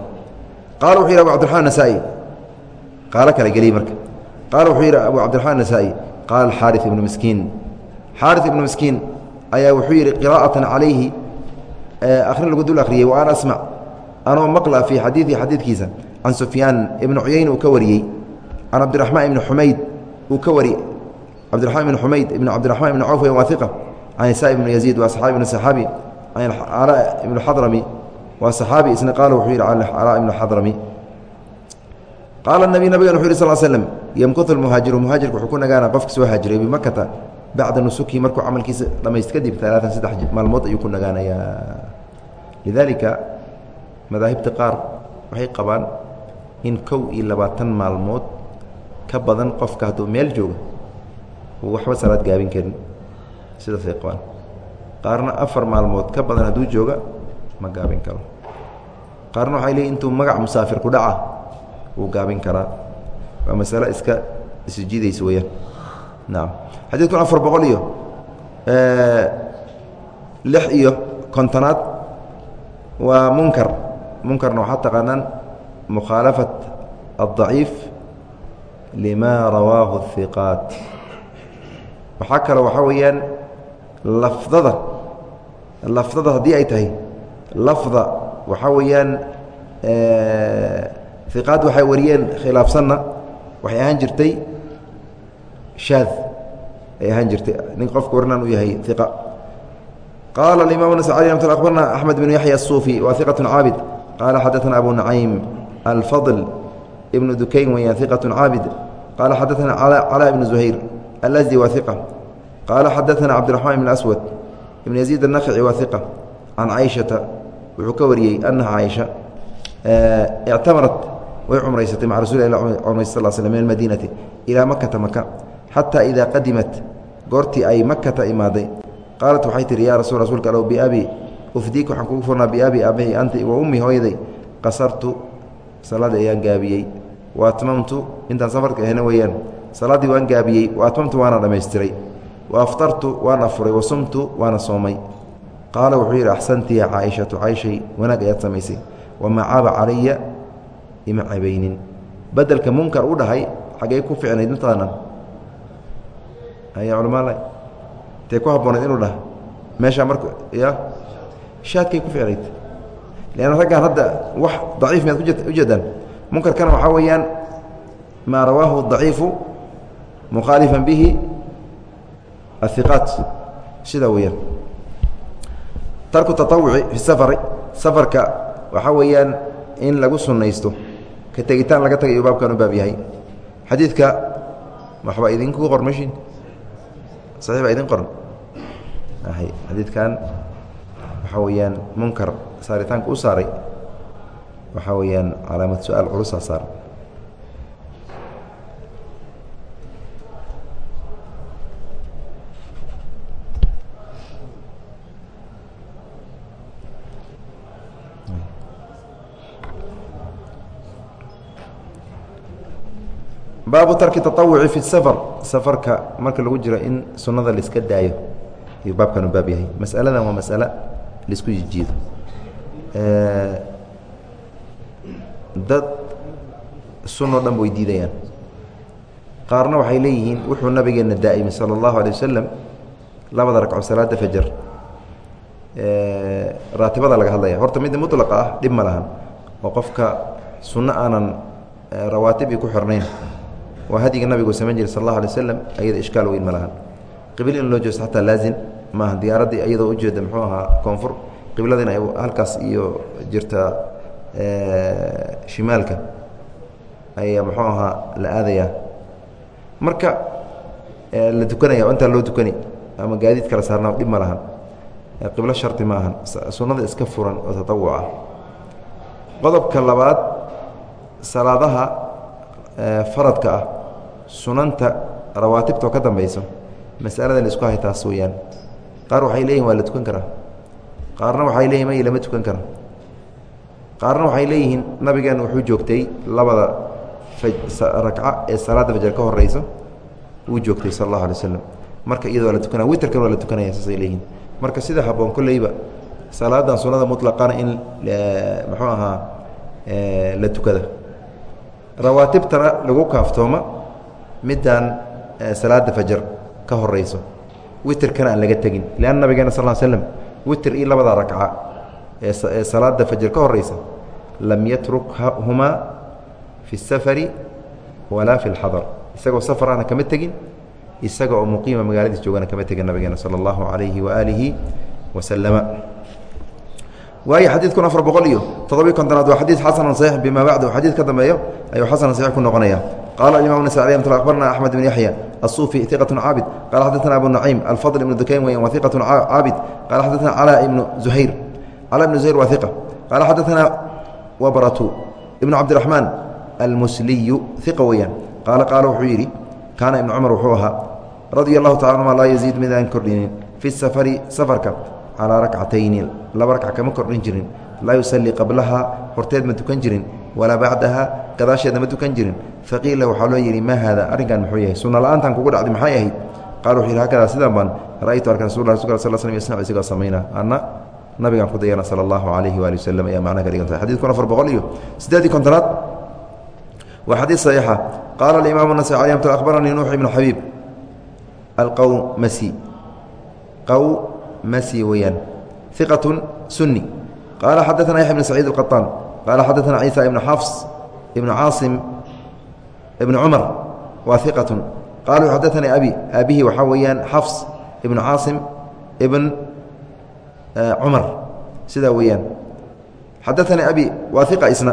qaala wuxuu yidhi abu cabdiرaحman nasaa-i qaalo kale geliy marka qaala wuxuu yidhi abu cabdiرaحmaan nasaa-i qaala xaariث ibnu miskiin xaariث ibnu miskiin ayaa wuxuu yidhi qirاءaةa calayhi akhrin lagu dul akhriyey wa an asmac anoo maqla fii xadiiثi xadiidkiisa. Can sufyaan ibni cuyayn uu ka wariyey. Can cabdiraxmaan ibni xumayd uu ka wari cabdiraxmaan ibni xumayd ibn cabdiraxmaan ibni cawf waa iqa can isaa ibni yaziid waa saxaabi ibn saxaabi. Can calaa ibni xadrami waa saxaabi. Isna qaala wuxuu yidhi calaa ibni xadrami qaala nabi nabigan wuxu yih sal slm yamkutu lmuhaajiru muhaajirka wuxuu ku nagaana qofka soo haajiray bimakata bacda nusukihi markuu camalkiisa dhamayst kadib alaaan saddex maalmood ayuu ku nagaanayaa lidaalika madaahibta qaar waxay qabaan in kow iyo labaatan maalmood ka badan qofka hadduu meel jooga uu waxba salaad gaabin karin. Sidaasay qabaan. Qaarna afar maalmood ka badan hadduu jooga ma gaabin karo. Qaarna waxay leeyiin intuu magac musaafir ku dhaca wuu gaabin karaa. Waa masalo iska isjidaysa weyaan naam. Xadid kun afar boqol iyo lix iyo kontonaad waa munkar munkarna waxaa taqaanaan mukhaalafat الضaciif lima rawaahu الhiqaat waxaa kale waxaa weeyaan lafdada lafdada haddii ay tahay lafda waxaa weeyaan hiqaad waxay wariyeen khilaafsanna waxay ahaan jirtay shaad ay ahaan jirtay nin qofka warnaan u yahay iqa qaala imam nas abarna axmed bn yaxya الsuufi wa iqaة caabid qaala xadaثna abu nacaym alfadl ibnu dukayn weyaan iqaة caabid qaala xadaثna calaa ibn zuhayr alazdi wa iqa qaala xadaثna cabdiraxmaan ibn aswad ibn yaziid الnakci wa iqa can caiشhata wuxuu ka wariyey anaha caaisha ictamarat way cumraysatay maca rasul cumray sal sl min almadiinati ilaa makata maka xataa idaa qadimat goortii ay makata imaaday qaalat waxay tihi yaa rasul rasuulka allow biabi ufdiik waxaan kugu furnaa biabi aabahi anti wa ummi hooyaday qasartu salaadii ayaan gaabiyey wa atmamtu intaan safarka ahna weeyaan salaaddii waan gaabiyey wa atmamtu waana dhammaystiray wa aftartu waan afuray wa sumtu waana soomay. Qaala wuxuu yidhi axsanti ya caaishatu caaishay wanaag ayaad samaysay wamaa caaba calaya ima cabaynin. Bedelka munkar u dhahay xaggey ku ficnayd mataqaanaa ayaa culamaala intay ku habboonayd inuu dhaha meeshaa marka ya shaadkay ku ficnayd leanna raggaan hadda wax daciif miyaad ujeedaan munkarkana waxaa weeyaan maa rawaahu daciifu mukhaalifan bihi ahiqaat sidaa weeyaan. Tarku taawuci fi safari safarka waxaa weeyaan in lagu sunaysto ka tegitaan laga tagay uu baabkan u baab yahay. Xadiidka waxbaa idinku saxiix baa idin qoran xadiidkan waxaa weeyaan munkar saaritaanka u saaray. Waxaa weeyaan calaamad su'aal culusaa saaran baabu tarki taawuci fi safar. Safarka marka lagu jiro in sunada laiska daayo ayuu baabkan u baab yahay. Masaladan waa masale la isku jijiido dad sunoo dhan way diidayaan. Qaarna waxay leeyihiin wuxuu nabigeena daa'imay sala allahu alay wasalam labada ragco salaada fajar. Raatibada laga hadlaya. Horta midda mulaqa ah dhib ma lahan. Oo qofka sunno aanan rawaatib i ku xirnayn. Waa hadiga nabigu samayn jiray sal اlahu alay waslam ayada ishkaal weyn ma lahan. Qibl in loo jeesto xataa laazim maaha diyaaraddii iyadoo ujeeda muxuu ahaa koonfur. Qibladina halkaas iyo jirta shimaalka ayaa muxuu ahaa la aadayaa. Marka la tukanaya intaa loo tukani ama gaadiid kala saarna dhib ma lahan. Qiblo shardi ma ahan. Sunnada iska furan oo tatawuc ah. Qodobka labaad salaadaha faradka ah. Sunanta rawaatibtoo ka dambayso masaladan isku hay taas weyaan qaar waxay leeyihiin waa la tukan karaa. Qaarna waxay leeyihiin may lama tukan kara qaarna waxay leeyihiin nabigeena wuxuu joogtay labada rakca ee salaadda fajar ka horeyso wuu joogtay sal allahu alay waslam marka iyada waa la tukanaya witerkan waa la tukanaya saasay leeyihiin marka sida haboon kolleyba salaadan sunada mutlaqana in muxuu ahaa la tukada. Rawaatibtana lagu kaaftooma midaan salaada fajar ka horeyso witerkana aan laga tegin lanna nabigeena sal slm witer iyo labada ragca ee salaada fajar ka horeysa lam yatrukhumaa fi الsafari walaa fi اlxadar isagoo safarana kama tegin isaga oo muqiima magaaladiis joogana kama tegin nabigeena salى اllahu عalayhi waalihi waslama waayo xadiidkun afar boqol iyo toddobiy kontonaad waa xadiid xasan صaix bima bacd xadiid ka dambeeyo ayuu xasan صaix ku noqonaya qala imam sacdi mt abarna axmed bn yaxya asuufi iqatu caabid qala xadana abu nucaym alfadl ibnu dukayn weya wa iqatu caabid qala xadana cala ibnu uhayr cala ibnu zuhayr waa iqa qaala xadaana wabratu ibnu cabdiraxmaan almusliyu iqa weeyaan qaala qaala wuxuu yidhi kaana ibnu cumar wuxuu ahaa radia allahu tacala anuma laa yaziid midaan kordhinin fi safari safarka calaa rakcatayni laba rakc kama kordhin jirin laa yusalli qablaha horteed ma tukan jirin walaa bacdaha gadaasheedna ma tukan jirin. Faqiila waxaa loo yidhi maa haada arrinkan muxuu yahay? Sunna la'aantan kugu dhacday maxay ahayd? Qaal wuxuu yidhi hakadaa sidaan baan ra'aytu arka rasul sal slm yasnacu isagoo samayna. Anna nabigaan ku dayana sala allahu calayhi waali wasalam ayaa macnaha ka dhigan tahay. Xadidkun afar boqol iyo siddeedii kontonaad. Waa xadiid saxiixa qaala alimaamu nasai alay akhbaranii nuux ibnu xabiib alqawmasi. Qawmasi weeyaan iqatun sunni. Qaala xadaana yaxya bn saciid alqaطaan qaala xadaana ciisa ibnu xafs ibnu caasim ibnu cumar waa iqatun qaaluu xadaanii abi aabihi waxaa weeyaan xafs ibnu caasim ibn cumar sidaa weeyaan xadaanii abi waa iqa isna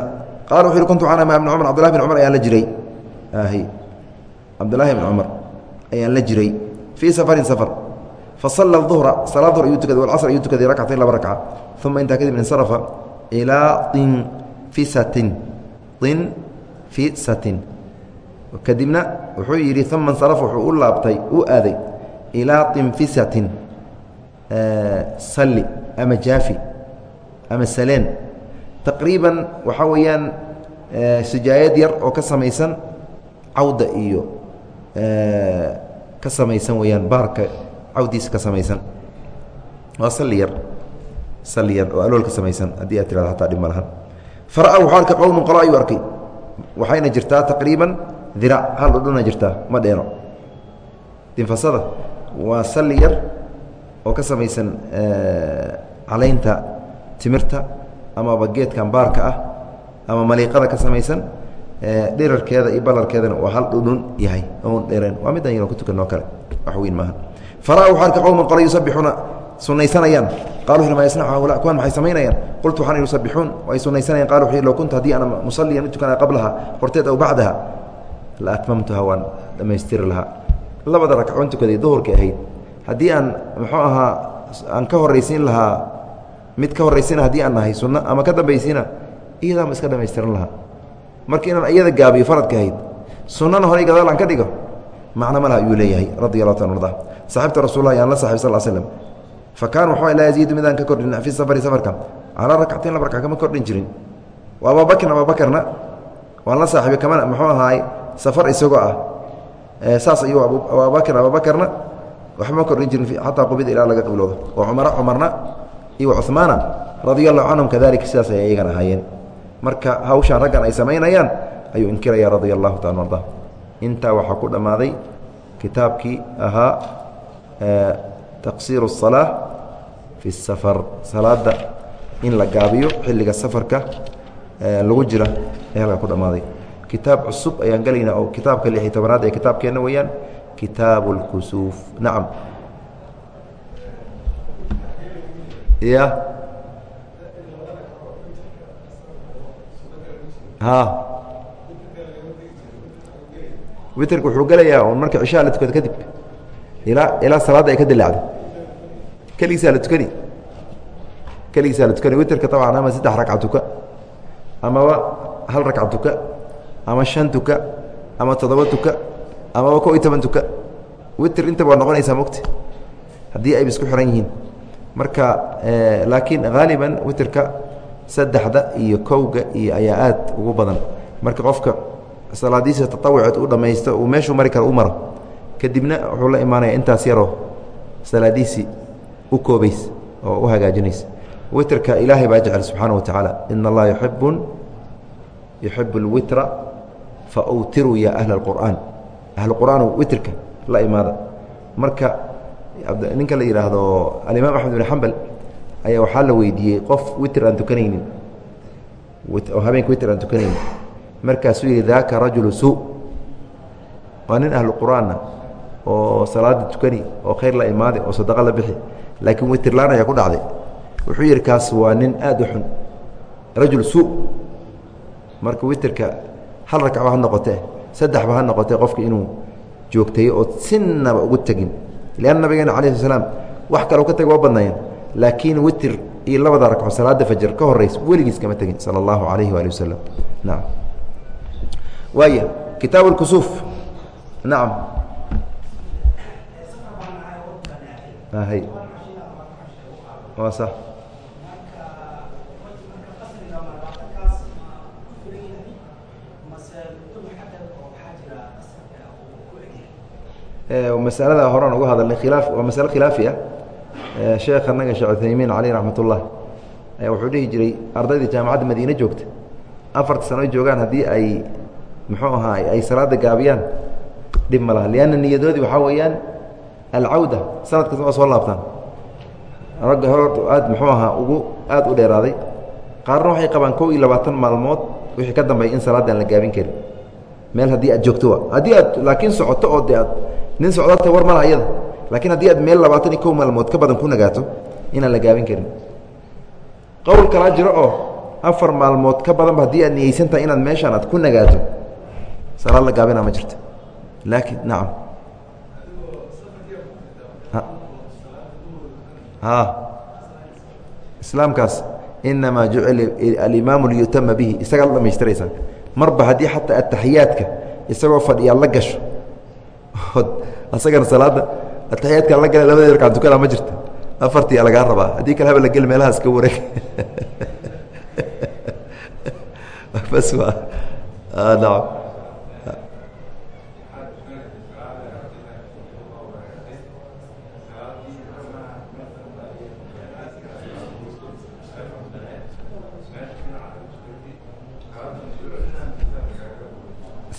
qala wuxu uhi kuntu ana ma ibn cumar cbdullahi bn cumar ayaan la jiray cabdullaahi bn cumar ayaan la jiray fii safarin safar fasala duhra salaa duhr ayuu tukaday walcasr ayuu tukaday rakcatayn laba rakca uma intaa kadib insarafa ilaa infisatin infisatin kadibna wuxuu yidhi uma insarafa wuxuu u laabtay u aaday ilaa infisatin salli ama jaafi ama saleen. Taqriiban waxaa weeyaan sijaayad yar oo ka samaysan cawda iyo ka samaysan weyaan baarka cawdiisa ka samaysan. Waa sali yar sali yar oo alool ka samaysan haddii aad tirado hataa dhib ma lahan. Fara wuxuu arkay qowmun qolo ayuu arkay. Waxayna jirtaa taqriiban diraac hal dhudhuna jirtaa ma dheeno. Dinfasada waa sali yar oo ka samaysan calaynta timirta amaba geedkan baarka ah ama maliiqada ka samaysan dhirarkeeda iyo balarkeedana uu hal dhudhun yahay oon dhereen waa midaan yaro ku tukanoo kale. Wax weyn maaha. Fara wuxuu arkay qowman qole yusabixuuna sunaysanayaan qalu ma yasnacu haula kuwan maxay samaynayaan? Qultu waxaan yusabixuun ay sunaysanayaan wuxuu low kuntu haddii ana musalliyan u tukanaya qablaha horteed aw bacdaha la atmamtuha waan dhammaystiri lahaa. Labada ragcoon tukaday duhurka ahayd haddii aan muxuu ahaa aan ka horraysiin lahaa mid ka horraysina haddii aan nahay sunno ama ka dambaysiina iyadaama iska dhamaystiran lahaa. Marka inaan iyada gaabiyo faradka ahayd sunnana horay gadaal aan ka dhigo? Macno ma laha ayuu leeyahay radi allahu ta arda saxibta rasulah yaan la saxib sal slm fa kaana waxaa laa yaziidu midaan ka kordhin fi safari safarka calaa rakcatain laba raka kama kordhin jirin. Wa ababakrin ababakarna waan la saaxiibay kamana muxuu ahaay safar isagoo ah. Saas ayuu abubakr ababakarna waxma kordhin jirin xataa qubida ilaa laga qibloodo wa cumara cumarna iyo cumaana radia allahu canhum kadalik sidaas ay iyagan ahaayeen. Marka hawshaan raggan ay samaynayaan ayuu inkiraya radia allahu taala arda intaa waxaa ku dhammaaday kitaabkii ahaa taqsiiru الsalaa fi safar salaada in la gaabiyo xilliga safarka lagu jira ee halka ku dhammaaday kitaab cusub ayaan gelaynaa oo kitaabka lixi tobanaad ee kitaabkeenna weeyaan kitaabu اlkusuuf nacam ya a witrka wuxuu gelayaa marka cishaa la tukada kadib ilaa ilaa salaadda ay ka dilaacdo keligiisaa la tukani. Keligiisaa la tukani. Witerka tabcan ama saddex ragca tuka amaba hal ragca tuka ama shan tuka ama toddoba tuka amaba ko iyo toban tuka. Witer intaba waa noqonaysaa mogta haddii ayba isku xiran yihiin. Marka laakiin haaliban witerka saddexda iyo kowga iyo ayaa aad ugu badan. Marka qofka salaadiisa taawuceed u dhammaysto uu meeshuu mari karo u maro kadibna wuxuu la imaanaya intaas yaroo salaadiisii u koobays oo u hagaajinaysa. Witerka ilaahay baa jecel subxaana wa tacaala. Ina allaha yuibun yuxibu اlwitra faawtiruu ya ahla اlqur'aan ahlu qur'aan witerka la imaada marka ninka la yidhaahdo alimaam axmed bin xambal ayaa waxaa la weydiiyey qof witer aan tukanaynin. Oo habeenka witer aan tukanaynin. Markaasuu yihi daaka rajulu su waa nin ahlu qur'aana oo salaada tukani oo khayr la imaade oo sadaqa la bixi laakiin witirlaan ayaa ku dhacday. Wuxuu yidhi kaas waa nin aad u xun rajul su marka witerka hal rakcba ha noqotee saddexba ha noqotee qofka inuu joogtayo oo sinaba ugu tegin. Leanna nabigeena cala sl wax kaleu ka tega waa badnaayeen. Laakiin witer iyo labada ragco salaada fajr ka horaysa weligiis kama tegin. Sala allahu alayhi waali wasalam nacam waaya kitaab اlkusuuf nacam hay waa sax masalada horaan uga hadalnay khilaaf waa masale khilaafi ah sheekh anaga sheekh uthaymiin caleyh raxmat ayaa wuxuu dhihi jiray ardaydii jaamacadda madiine joogta. Afarta sano joogaan haddii ay muxuu ahaa ay salaada gaabiyaan. Dhib ma laha. Lianna niyadoodii waxaa weeyaan alcawda sanad kasta soo laabtaan ragga hor aad muxuu ahaa ugu aad u dheeraaday. Qaarna waxay qabaan kow iyo labaatan maalmood wixii ka dambeeya in salaadaan la gaabin karin. Meel haddii aad joogto haddii aad laakiin socoto oo de aad nin socdata war malaha iyada. Laakiin haddii aad meel labaatan iyo kow maalmood ka badan ku nagaato inaan la gaabin karin. Qowl kalaa jiro oo afar maalmood ka badanba haddii aad niyeysan tahay inaad meeshaan aad ku nagaato salaad la gaabinaa ma jirto. Laakiin nacam islaamkaas inamaa jucila alimaamu liyutama bihi. Isagaa la dhamaystiraysaa marba haddii xataa ataxiyaadka isagoo fadhiyaa la gasho. Asagana salaadda ataxiyaadka la gala labada rkaan tukana ma jirta. Afartii lagaa rabaa. Haddii kale haba la geli meelahaas ka wareeg. Bas waa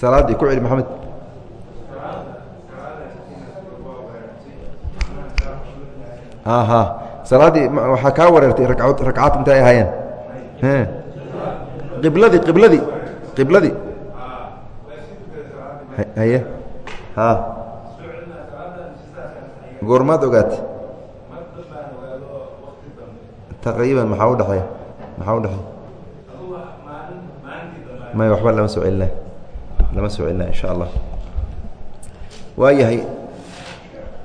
salaadii ku celi maxamed. Aha. Salaaddii waxaa kaa wareertay ragcaod ragcaad intay ay ahaayeen qibladii qibladii qibladii haye. Ha. Goormaad ogaatay. Taqriiban maxaa udhexeeya maxaa udhexeeya may waxba lama soo celinay lama soo celina in sha allah waa yahay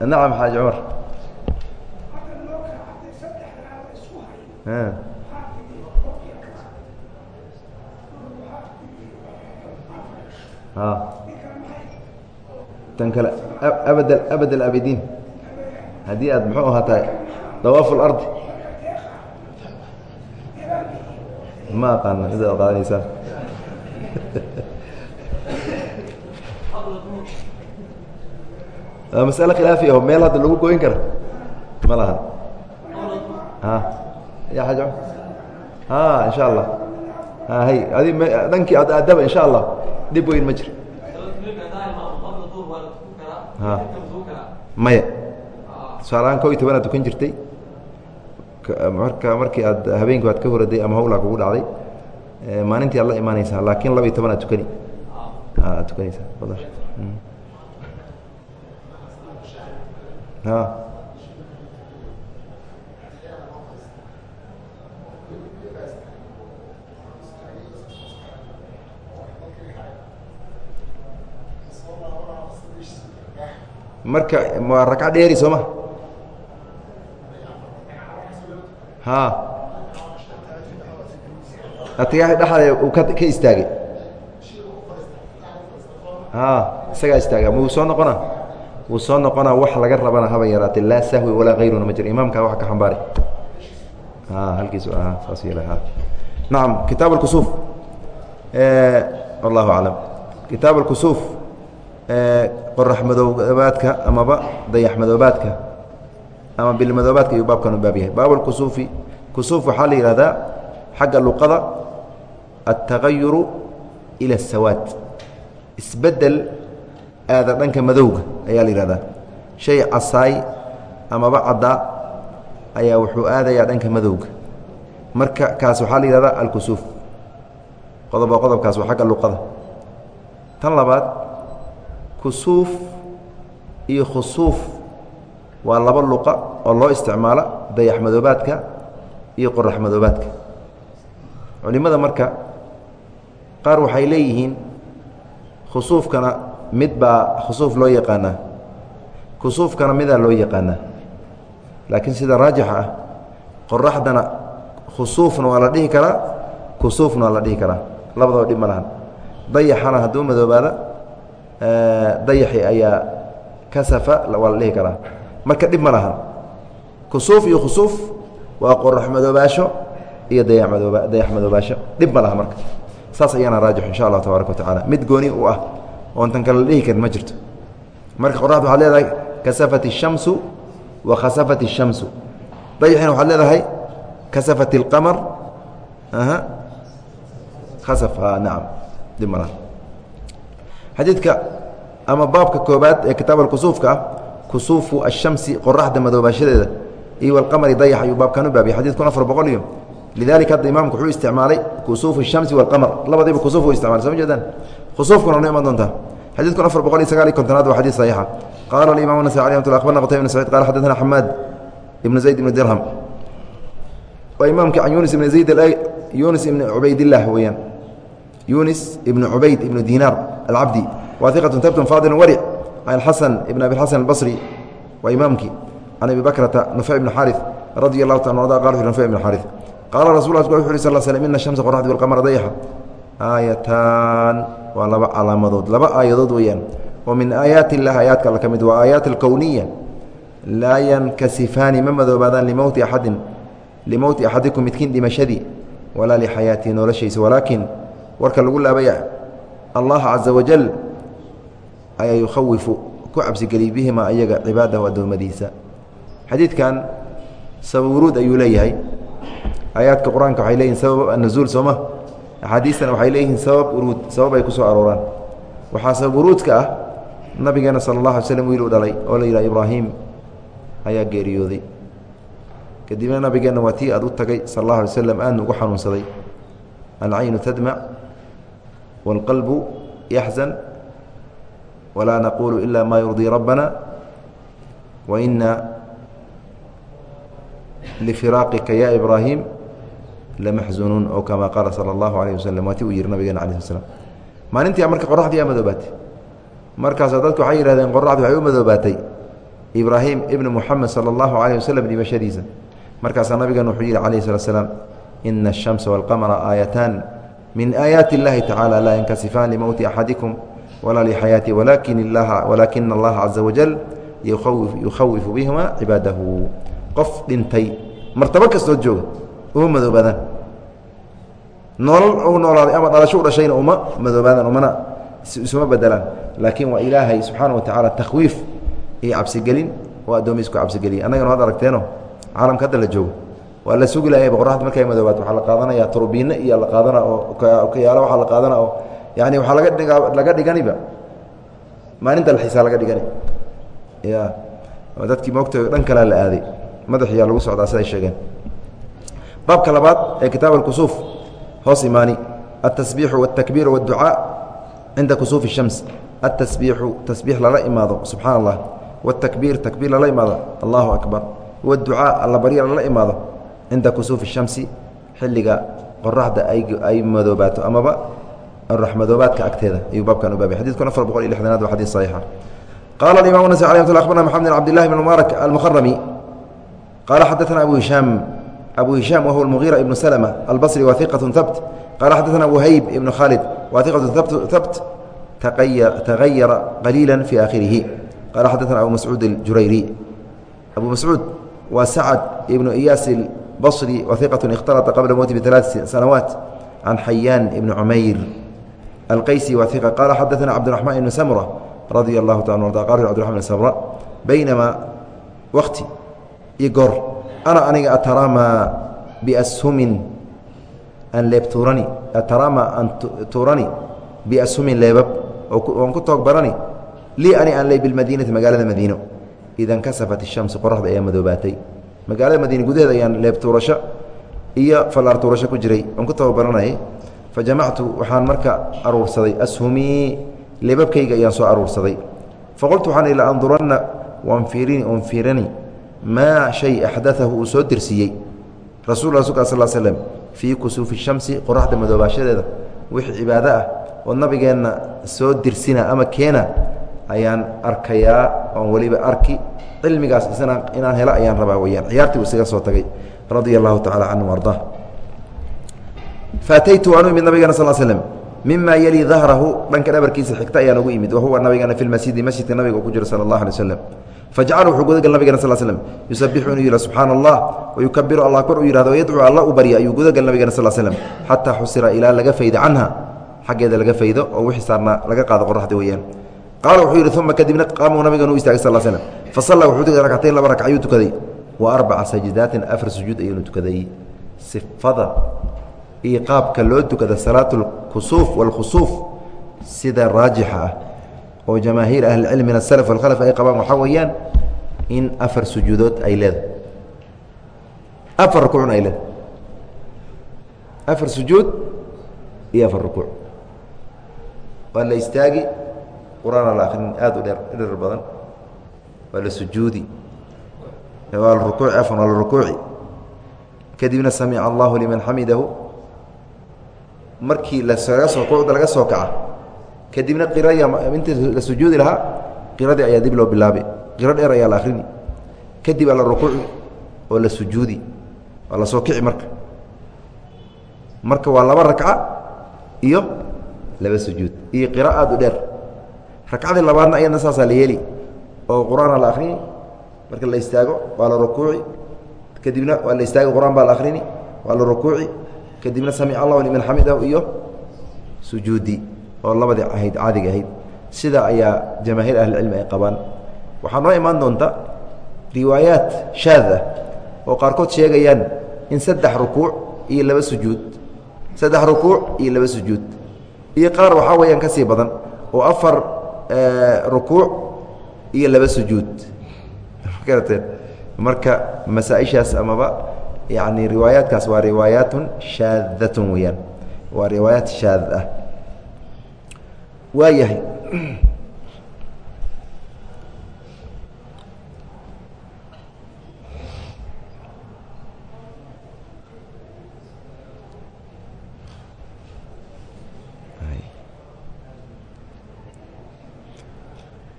nacam xaaji cumar tan kale abad abad alabidiin haddii aad muxuu ahaataay dawaafu اlardi ma aqaana sida ad qaadanaysaan waa masale khilaafi aho meel hadda lagu goyn kara ma laha. Ya xajo a insha allah hay adi dhankii ad aadaba insha allah dhib weyn ma jiro maya. Tusaalahaan ko iyo toban aad tukan jirtay. Marka markii aad habeenkii aad ka horaday ama hawlaa kugu dhacday maalintii aad la imaanaysaa laakiin laba iyo toban aad tukani aad tukanaysaa a marka waa ragca dheeri sooma ha. Atagaaxi dhexda uu ka istaagay. A isagaa istaaga ma wuu soo noqona wuu soo noqonaa wax laga rabana haba yaraatee laa sahwi walaa kayruna ma jiro imaamkaa wax ka xambaari a halkiisu ahaa saas yeel nacam kitaab اlkusuuf wallahu aclam kitaab اlkusuuf qorax madoobaadka amaba dayax madoobaadka ama bilmadoobaadka ayuu baabkan u baab yahay baab اlkusuufi kusuuf waxaa la yihahdaa xagga luqada altagayuru ila الsawaad isbedel aada dhanka madowga ayaa la yihahdaa shay casaay amaba caddaa ayaa wuxuu aadayaa dhanka madowga. Marka kaas waxaa la yihahdaa alkusuuf qodoba qodobkaas waa xagga luqada. Tan labaad kusuuf iyo khusuuf waa laba luqa oo loo isticmaalo dayax madoobaadka iyo qorax madoobaadka. Culimada marka qaar waxay leeyihiin khusuufkana mid baa khusuuf loo yaqaanaa. Kusuufkana midaa loo yaqaanaa. Laakiin sida raajixa ah qoraxdana khusuufna waa la dhihi karaa kusuufna waa la dhihi karaa. Labadaba dhib ma lahan. Dayaxana hadduu madoobaada dayaxi ayaa kasafa waa la dhihi karaa. Marka dhib ma lahan. Kusuuf iyo khusuuf waa qorax madoobaasho iyo dayax madooba dayax madoobaasho. Dhib ma laha marka. Saas ayaana raajix insha allah tabaaraka wa tacaala. Mid gooni u ah oon tan kale la dhihi karin ma jirto marka qoraxda waxaad leedahay kasafat الshamsu wa khasafat الshamsu dayaxina waxaad leedahay kasafat اlqamar khasaf nacam dhib ma laha xadiidka ama baabka koobaad ee kitaab alkusuufka ah kusuufu الshamsi qoraxda madoobaashadeeda iyo alqamari dayax ayuu baabkan u baabiyay xadid kun afar boqol iyo lidalika hadda imaamku wuxuu isticmaalay kusuuf الshamsi wاlqamar labadiiba kusuuf u isticmalay soo ma jeedaan kusuufkuna no iman doontaa xadid kun afar boqol iyo sagaal iyo kontonaad waa xadid saxiixa qaala alimam nasai alي mat abarna qtayb bn sacid qala xadadana xamaad ibnu zayd ibn dirham waa imaamkii can yunis ibn zayd yunis ibn cubaydilah weeyaan yunis ibn cubayd ibn dinaar alcabdi wa iqatu tabtun faadil waric can xasan ibn abi xasan albasri waa imaamkii can abi bakrata nufay ibn xaari radi allahu ta arda qala nufay ibn xaari qaala rasul wuxu uri sal slm ina shamsa qoraxdi walqamara dayaxa aayataan waa laba calaamadood. Laba aayadood weeyaan. Oo min aayaat illahi aayaadka alle ka mid waa aayaat alkowniya laa yankasifaani ma madoobaadaan limowti aadin limowti axadikum midkiin dhimashadii walaa lixayaatihi noloshiisa. Walaakin warka lagu laabaya allah caza wajal ayaa yukhawifu ku cabsigeliy bihima ayaga cibaadahu addoommadiisa xadiidkan sababuruud ayuu leeyahay. Aayaadka qur'aanka waxay leeyihiin sabab anuzuul sooma axaadiistana waxay leeyihiin sabab uruud sabab ay ku soo arooraan. Waxaa sabab uruudka ah nabigeena sala allah alay slm wiil u dhalay oo la yidhaha ibraahim ayaa geeriyooday. Kadibna nabigeenna waa tii aad u tagay sala allah alay slam aadna ugu xanuunsaday. Alcaynu tadmac wاlqalbu yaxzan walaa naqulu ila ma yurdii rabbana waina lifiraaqika ya ibraahim lamaxzunuun oo kamaa qaala sala allahu alayh wasalam waati uu yihi nabigeena ala sl slam maalintii marka qoraxdii aa madoobaatay markaasaa dadku waxay yihahdeen qoraxdi waxay u madoobaatay ibraahim ibna muxamed sala allahu alayh wasalam dhibashadiisa markaasaa nabigeena wuxuu yihi calayhi salatu slaam ina ashamsa walqamara aayataan min aayaati اllahi tacala laa yankasifaan limowti axadikum walaa lixayaati walaakina allaha caza wajal yukhawifu bihima cibaadahu qof dhintay martabo kastoo jooga uma madoobaadaan nolol u noolaaday ama dhalasho u dhashayna uma madoobaadaan umana isuma bedelaan laakiin waa ilaahay subxaana wa tacaala takhwiif iyo cabsigelin oo addoomiisku cabsigeliya annagana waad aragteeno caalamka hadda la joogo waa la sugi laayaba qoraxda markay madoobaad waxaa la qaadanaya turbiino iyo la qaadana oo kayaalo waxaa la qaadana oo yani waxaa laga dhiga laga dhiganiba. Maalinta alxisaa laga dhigani. Ya dadkii moogta dhan kalea la aaday. Madaxiyaa lagu socdaa siday sheegeen baabka labaad ee kitaab alkusuuf hoos imaani altasbiixu wاltakbiir wاdducaa cinda kusuufi الshams altasbiixu tasbiix lala imaado subxaana allah wاtakbiir takbiir lala imaado allahu akbar wاdducaa alla barya lala imaado cinda kusuufi الshamsi xilliga qoraxda ay madoobaato amaba raxmadoobaadka agteeda ayuu baabkan u baabay xadidkun afar boqol iyo lixdanaad waa xadis saxiixa qaala alimam nas alي mt abarna mxamed bn abd lahi bn mubaarak almuharami qaala xadaثna abu hishaam abu hishaam wahuwa اlmugiira ibnu slma albصri wa iqaة habt qaala xadaثna whayb ibnu khaalid wa iqaة habt tagayara qaliila fi aakhirihi qala xadaثna abu mascuud اjurayri abu mascuud waa sacad ibnu iyaas اbصri wa iqaة اkhtalطa qabla mowti biثalaaث sanawaat can xayaan ibni cumayr alqaysi wa iqa qaala xadaثna cabdiraxmaan ibni samra radia allahu taala arda qal cbdiرaحman ibn samra baynamaa wakti iyo goor ana aniga atarama biashumin aan leeb tuurani. Atarama aan tuurani biashumin leebab. Oon ku toog barani. Ani aan ley bilmadiinati magaalada madiino. Ida nkasafat الshamsu qoraxda ayaa madoobaatay. Magaalada madiine gudaheeda ayaan leeb tuurasho iyo tuurasho ku jiray. Oon ku tababaranayay fa waxaan marka aruursaday. Ashumii leebabkayga ayaan soo aruursaday. Faqultu waxaan ihi laanduranna waan fiirini oon fiirani maa shay axdaahu uu soo dirsiiyey. Rasul rasulka sal slm fii kusuufi shamsi qoraxda madoobaashadeeda wixii cibaado ah oo nabigeenna soo dirsina ama keena ayaan arkayaa oon weliba arki cilmigaas isna inaan helo ayaan rabaa weyaan ciyaartii uu isaga soo tagay radia allahu tacala canhu arda faataytu waan u imid nabigeena sal slm mima yeli dahrahu dhanka dhabarkiisa xigta ayaan ugu imid wahuwa nabigeena fi masjidi masjidka nabiga ku jiro sal allah alay waslam fajacala wuxuu gudagal nabigena sal slm yusabixu inuu yihah subxaana allah wayukabiru allah kor uu yihahdo wayadcuu alla u barya ayuu gudagal nabigena sal slm xataa xusira ilaa laga fayda canha xaggeeda laga faydo oo wixii saarnaa laga qaado qoraxda weeyaan qaala wuxuu yidhi uma kadibna qaamuu nabigan u istagay sal slm fasalla wuxuu tukay rakcatayn laba ragc ayuu tukaday wa arbaca sajdaatin afar sujuud ayuunu tukaday sifada iyo qaabka loo tukada salaatu اlkusuuf wاlkhusuuf sida raajixa ah oo jamaahiir ahlicilm min asalaf walkhalaf ay qabaan waxaa weeyaan in afar sujuudood ay leedahay. Afar rukuucna ay leedahay. Afar sujuud iyo afar rukuuc. Waa la istaagi qur'aana la akrin aad u dheer dherer badan. Waa la sujuudi. Waa la afan waa la rukuuci. Kadibna samica allahu liman xamidahu markii laga soo rukuucda laga soo kaca kadibna intii la sujuudi lahaa qiradii ayaa dib loo bilaabay qiro dheer ayaa la akrini. Kadib aa la rukuuci oo la sujuudi waa la soo kici marka. Marka waa laba rakca iyo laba sujuud. Iyo qiro aad u dheer. Ragcadii labaadna ayadna saasaa la yeeli oo qur'aana la akrini. Marka la istaago waa la rukuuci. Kadibna waa la istaagi qur'aan baa la akrini. Waa la rukuuci. Kadibna samic allahu liman xamidahu iyo sujuudi oo labadii ahayd caadiga ahayd sidaa ayaa jamaahiir ahlicilmi ay qabaan. Waxaa noo imaan doonta riwaayaat shaad ah oo qaarkood sheegayaan in saddex rukuuc iyo laba sujuud saddex rukuuc iyo laba sujuud. Iyo qaar waxaa weeyaan ka sii badan oo afar rukuuc iyo laba sujuud. Garateen marka masaaishaas amaba yani riwaayaatkaas waa riwaayaatun shaadatun weeyaan waa riwaayaat shaad ah waa yahay.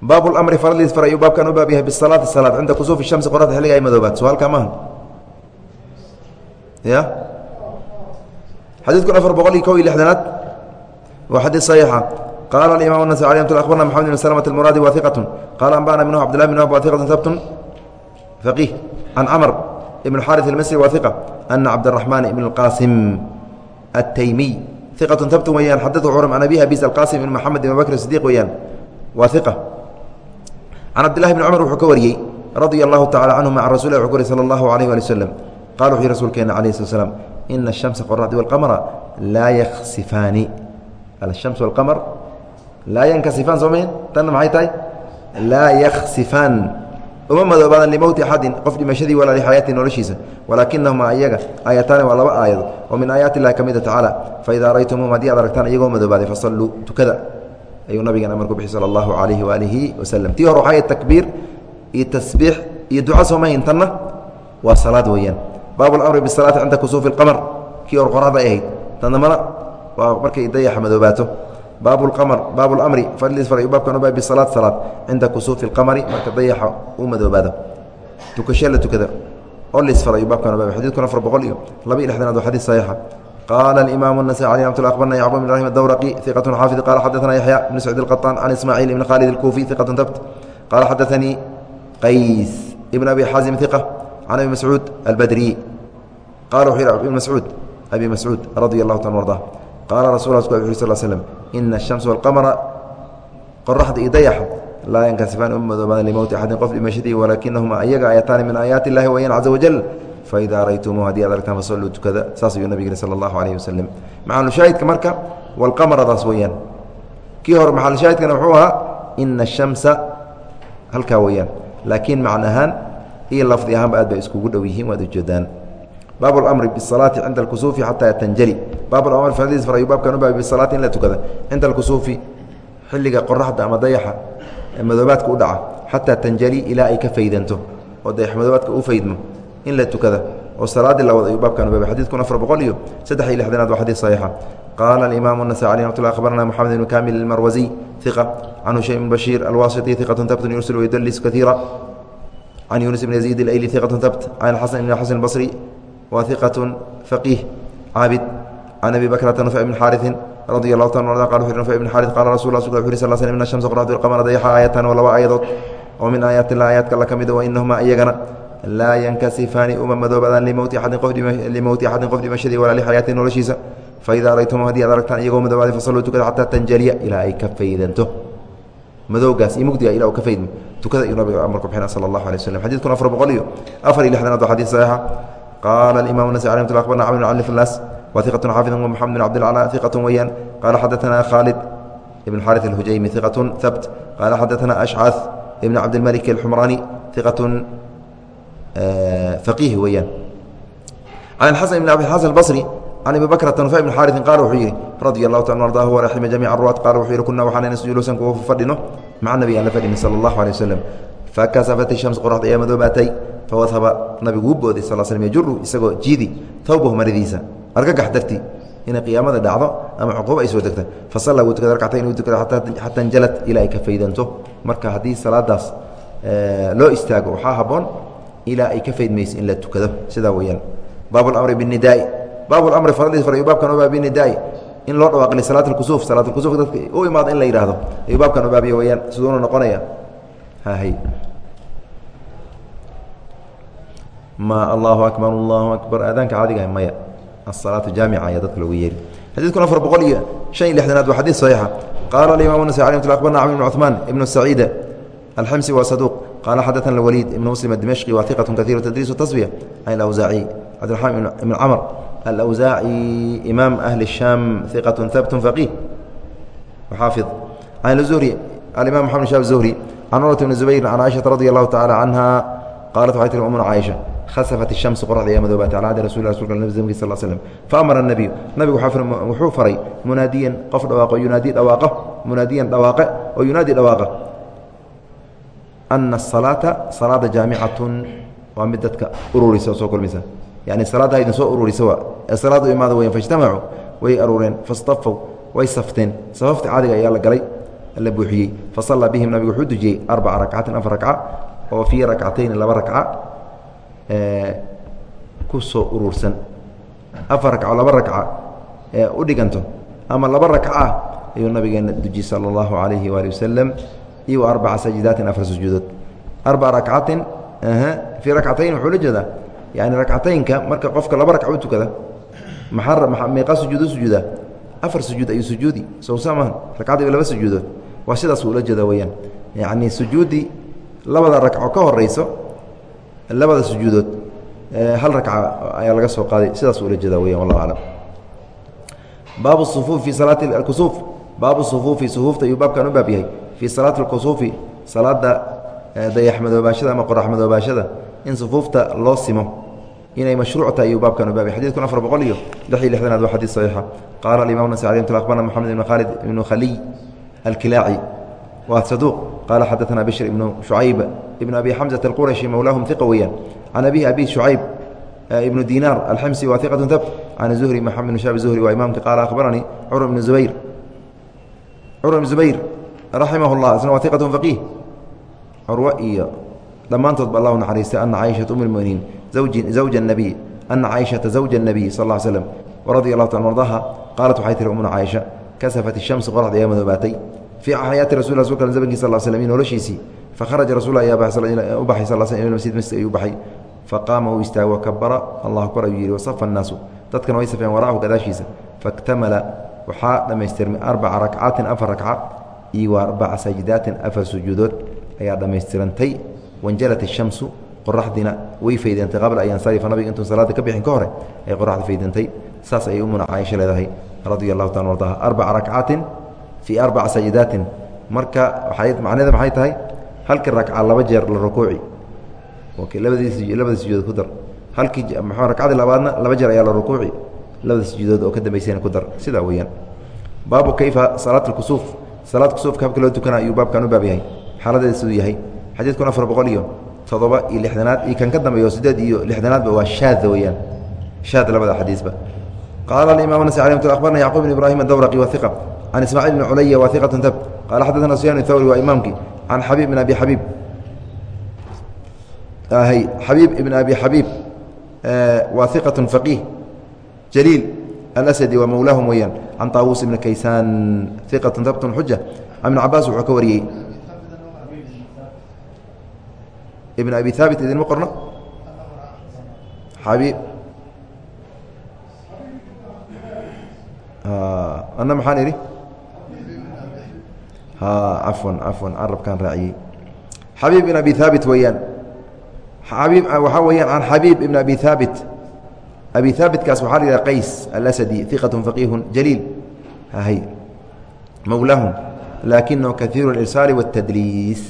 Baab اmri faradiis far ayuu baabkan u baab yahay bisalaati salaad. Cinda kusuufi shamsi qoraxda xilliga ay madoobaad. So halkaa maaha ya? Xadiidkun afar boqol iyo kow iyo lixdanaad. Waa xadiid saxiixa qaala alimam النasai alي mt abarna mxamed bn slmة اmuraadi wa iqaة qaala anbana minhu cbdillah bn wa iqaة habtun faqiih can camr ibn xariث اlmisri wa iqa ana cabdالرaحman ibn اlqasim الtaymiy iqaة habtun weyaan xadatu curm an abi abis alqasim ibn mxamed ibn bakr sidiq weyaan waa iqa can cabdillahi bni cumar wuxuu ka wariyey radia allahu tacala canhuma can rasul wuxu ku uri sala allahu alayh ali waslem qala wuxu yihi rasuulkeena alayh slat slam ina ashamsa qoraxdi walqamara laa yaksifaani alshams walqamar laa yankasifaan soo mahin tanna maxay tahay? Laa uma madoobaadan limowti axadin qof dhimashadii walaa lixayaati noloshiisa. Walaakinahuma iyaga aayataani waa laba aayado. Oo min aayaati illahi ka mida tacaala faidaa raytumuhum haddii aad aragtaan iyagoo madoobaaday fasalluu tukada. Ayuu nabigan amar ku bixi sala allahu calayhi waalihi wasalam tii hore waxaa takbiir iyo tasbiix iyo duca soomahayn tanna waa salaad weeyaan. Baabu lamri bisalaati cinda kusuufi اlqamar kii hor qoraxda ay ahayd madoobaato baabu lqamar baabu lamri falisfar baabkan uba bisalaat salaad cinda kusuufi اlqamari marka dayaxa uu madoobaado tukasho la tukada oo lisfar ayuu baabkan uba xadidkun afar boqol iyo laba iyo lixdanaad waa xadiid saxiixa qala imam النasي alي mat abarna yacqub bn ibrahim الdwrqi iqaة xaafid qala xadaثna yaحya bn sacd الqطan can ismaaciil ibn khaalid الkufi iqaة tabt qala xadaثanii qays ibn abi xaazim iqa can abi mascuud albadriy qala wuxuu yih ibn mascuud abi mascuud radi اllahu ta arda qaala rasul u sl slm ina ashamsa wاlqamara qoraxda iyo dayaxu laa yankasifaan u madoobaan limowti axadin qof dhimashadii walaakinahuma ayaga ayataani min aayaati illahi wayaan caza wajal faida raytumuu haddii aad argtaan fasalluu tukada saas ayuu nabig sal allahu alayh waslem maxalushaahidka marka walqamaradaas weyaan kii hore maxalushaahidkana muxuu ahaa ina ashamsa halkaa weyaan laakiin macna ahaan iyo lafdi ahaanba aad bay iskugu dhow yihiin waad ujeedaan baabu اlamri bisalaati cinda alkusuufi xataa tanjali baabu lamr fadiis far ayuu baabkan u baabay bisalaati in la tukada cinda alkusuufi xilliga qoraxda ama dayaxa madoobaadka u dhaca xataa tanjali ilaa ay ka faydanto oo dayax madoobaadka u faydmo in la tukada oo salaadii la wada ayuu baabkan ubaabay xadidkun afar boqol iyo saddex iyo lixdanaad waa xadiid saxiixa qaala alimaamu النasai alي ramat lla akhbarna moxamed ibn kamil اlmarwaziy iqa can hushaym bn bashiir alwasiti iqat tabtun yursil wayudlis kaiira can yunis bn yaziid اlayli iqat tabt can xasan ibn xasan اbصri wa iqat faqiih caabid can abi bakrata nufc bn xaariثin radi allahu ta a qal nufc bn xaariث qala rasul ll uu yh sl in shamsa qoraxdu qamara dayaxa aayatan waa laba aayadood oo min aayaati lah aayaadka alla ka mida wainahuma iyagana laa yankasifaani uma madoobadaan limowti axadin qof dhimashadii walaa lixayaati noloshiisa faidaa raytum haddii ad aragtaan iyagoo madoobaada fasalluu tukada xataa tanjaliya ilaa ay ka faydanto madowgaas iyo mugdiga ilaa uu ka faydmo tukada iyuu nabiga amarku bixina sala allahu alay waslm xadidkun afar boqol iyo afar iyo lixdanaad waa xadiid saxiixa qala imam nas a bna amr bn nas wa iqatu xaafid muxamed bin abdilcla iqatu weyaan qala xadaana khaalid ibn xari alhujaymi iqatu habt qala xadaana ashcaa ibn cabdilmalik alxumraani iqatu faqiih weyaan can xasan ibn abdixasan basri can abi bakrata nufay ibn xariin qaala wuxuu yidhi radia allahu taala ardah waraxima jamic ruwaat qala wuxuu yihi kuna waxaanayna juluusan kugu fadhino maca nabi aan la fadhinin sala allahu alay waslem fakasafat ishams qoraxda ayaa madoobaatay fawahaba nabigu wuu booday sal slm yajuru isagoo jiidi tawbahu maradiisa argagax darti inay qiyaamada dhacdo ama cuquubo ay soo degta fa wuu tukada rakcatayn wuu tukada xata injalat ilaa ay ka faydanto marka haddii salaadaas loo istaago waxaa haboon ilaa ay ka faydmayso in la tukado sidaa weyaan baab binidaai baab faradiis ar baabkan u baabi in loo dhawaaqli salaat اkusuuf salaat اkusuuf dadka u imaado in la yidhaahdo ayuu baabkan u weyaan siduuna noqonaya ma allahu abar allahu abar aadaanka caadiga ah maya. Asalaatu jaamica ayaa dadka loogu yeeri. Xadid kun afar boqol iyo shan iyo lixdanaad waa xadii saxiixa. Qaala alimaam nasai ala tl akbarna cam ibn cumaan ibnu saciida alxamsi waa saduuq. Qaala xadatana waliid ibnu muslim adimashqi waa iqatu kaiiru tadriis taswiya an awsaaci cabdiraxmaan ibn camr alawsaaci imaam ahli shaam iqatu habtun faqiih. Waxaafi can uhri alimaam maxamed shab zuhri can urwat ibni zubayr can caaishata radi allahu tacaala canha qaalat waxay tiri umuna caaisha asaat shams qoraxda yaa madoobaata ala hadi rasul rasulka sl slam fa amara nabigu wuxuu faray munaadiyan qof dhawaaqo yunaadi dhawaaqa munaadiyan dhawaaqe oo yunaadi dhawaaqa ana asalaata salaada jaamicatun waa mid dadka ururisa soo kulmaysa yani salaadda haydin soo ururisa waa ee salaada u imaada weyan faijtamacuu way aruureen fastafow way safteen safafta caadiga ayaa la galay la buuxiyey fasallaa bihim nabigu wuxuu dujiyey arbaca rakcatin afar rakca oo fii rakcatayni laba rakca ku soo urursan. Afar ragco laba ragca ee u ama laba ragca ah ayuu nabigeena dujiyey sala allahu calayhi waali wasalam iyo arbaca sajidaatin afar sujuudood. Arbaca rakcatin fii rakcatayn wuxuu la jeedaa yani rakcataynka marka qofka laba ragca u tukada meeqa sujuudo sujuudaa? Afar sujuud ayuu sujuudi sowsaa maaha ragcaddiiba laba sujuudood. Waa sidaas uu ula jeeda weyaan yacni sujuudi labada ragco ka horeyso labada sujuudood hal ragca ayaa laga soo qaaday. Sidaas ula jeeda weya wallah aclam baabu sufuuf fi salaati alkusuuf. Baabu sufuufi sufuufta ayuu baabkan u baab yahay. Fii salaati alkusuufi salaada dayaxmadoobaashada ama qoraxmadoobaashada in sufuufta loo simo inay mashruuc tahay ayuu baabkan u baab yahay. Xadidkun afar boqol iyo lix iyo lixdanaad waa xadiis saxiixa. Qaala alimaam nasacali mtl aqbarna moxamed ibn khaalid ibnu khaliy alkilaaci waa saduuq. Qaala xadaanaa bishr ibnu shucayb ibn abi xamزة اlqurashi mowlaahum iqa weeyaan can abihi abi shucayb ibnu dinaar alximsi waa iqatu tabt can zuhri maxamed bn shaab zuhri waa imaamki qaala akhbaranii cumr bn zubayr cumr bn zubayr raximah اllah isna waa iqatu faqiih curwo iyo dhammaantood ba allahu naxariistay ana caaishaةa um اlmuminiin zawja الnabiy ana caaishaةa zawja الnabiy sal ا slm waradia اllahu ta ardaha qaalat waxay tihi umna caaisha kasafat الshamsu qoraxda ayaa madoobaatay fii xayaati rasul rasulka zamanki sal slm i noloshiisii faharaja rasul ayaabaayubaay faqaama uu istaago wakabara allah akbar ayuu yihi wasafa annaasu dadkana way safeen waraahu gadaashiisa faاktamala waxaa dhammaystirmay arbaca rakcaatin afar rakca iyo wa arbaca sajdaatin afar sujuudood ayaa dhammaystirantay wanjalat ishamsu qoraxdiina way faydeentay qabla an yansarifa nabiga intuu salaada ka bixin ka hore ay qoraxda faydentay saas ayay umuna caaisha leedahay radia allahu taala ardaha arbaca rakcaatin fii arbaca sajdaatin marka macneeda maxay tahay halkii ragca laba jeer la rukuuci. Labadii labada sujuudood ku dar. Halkii ragcadii labaadna laba jeer ayaa la rukuuci. Labada sujuudood oo ka dambaysayna ku dar. Sidaa weeyaan. Baabu kayfa salaat kusuuf. Salaad kusuufka habka loo tukana ayuu baabkan u baab yahay. Xaaladeeda siduu yahay. Xadiidkun afar boqol iyo toddoba iyo lixdanaad iyo kan ka dambeeyo sideed iyo lixdanaadba waa shaada weeyaan. Shaad labada xadiisba. Qaala aimam nas abarna yacqub bn ibrahim adawraqi wa iqa can ismaaciil bn culaya wa iqat tab qaala xadana sufyan thawri waa imaamki can xabiib bn abi xabiib xabiib ibn abi xabiib waa iqaة faqiih jaliil alasadi waa mowlaahum weeyaan can taawuus ibni kaysaan iqaة habtun xuja can ibn cabaas wuxuu ka wariyey ibn abi haabit idinma qorno xabiib ana maxaan idhi cafwan cafwan carabkaan raaciyey xabiib ibn abi haabit weeyaan. Xabiib waxaa weeyaan can xabiib ibn abi haabit abi haabitkaas waxaa la yidhaha qays alasadi iqat faqiihu jaliil. Hay. Mowlaahum laakinahu kaiiru اlirsaali wاtadliis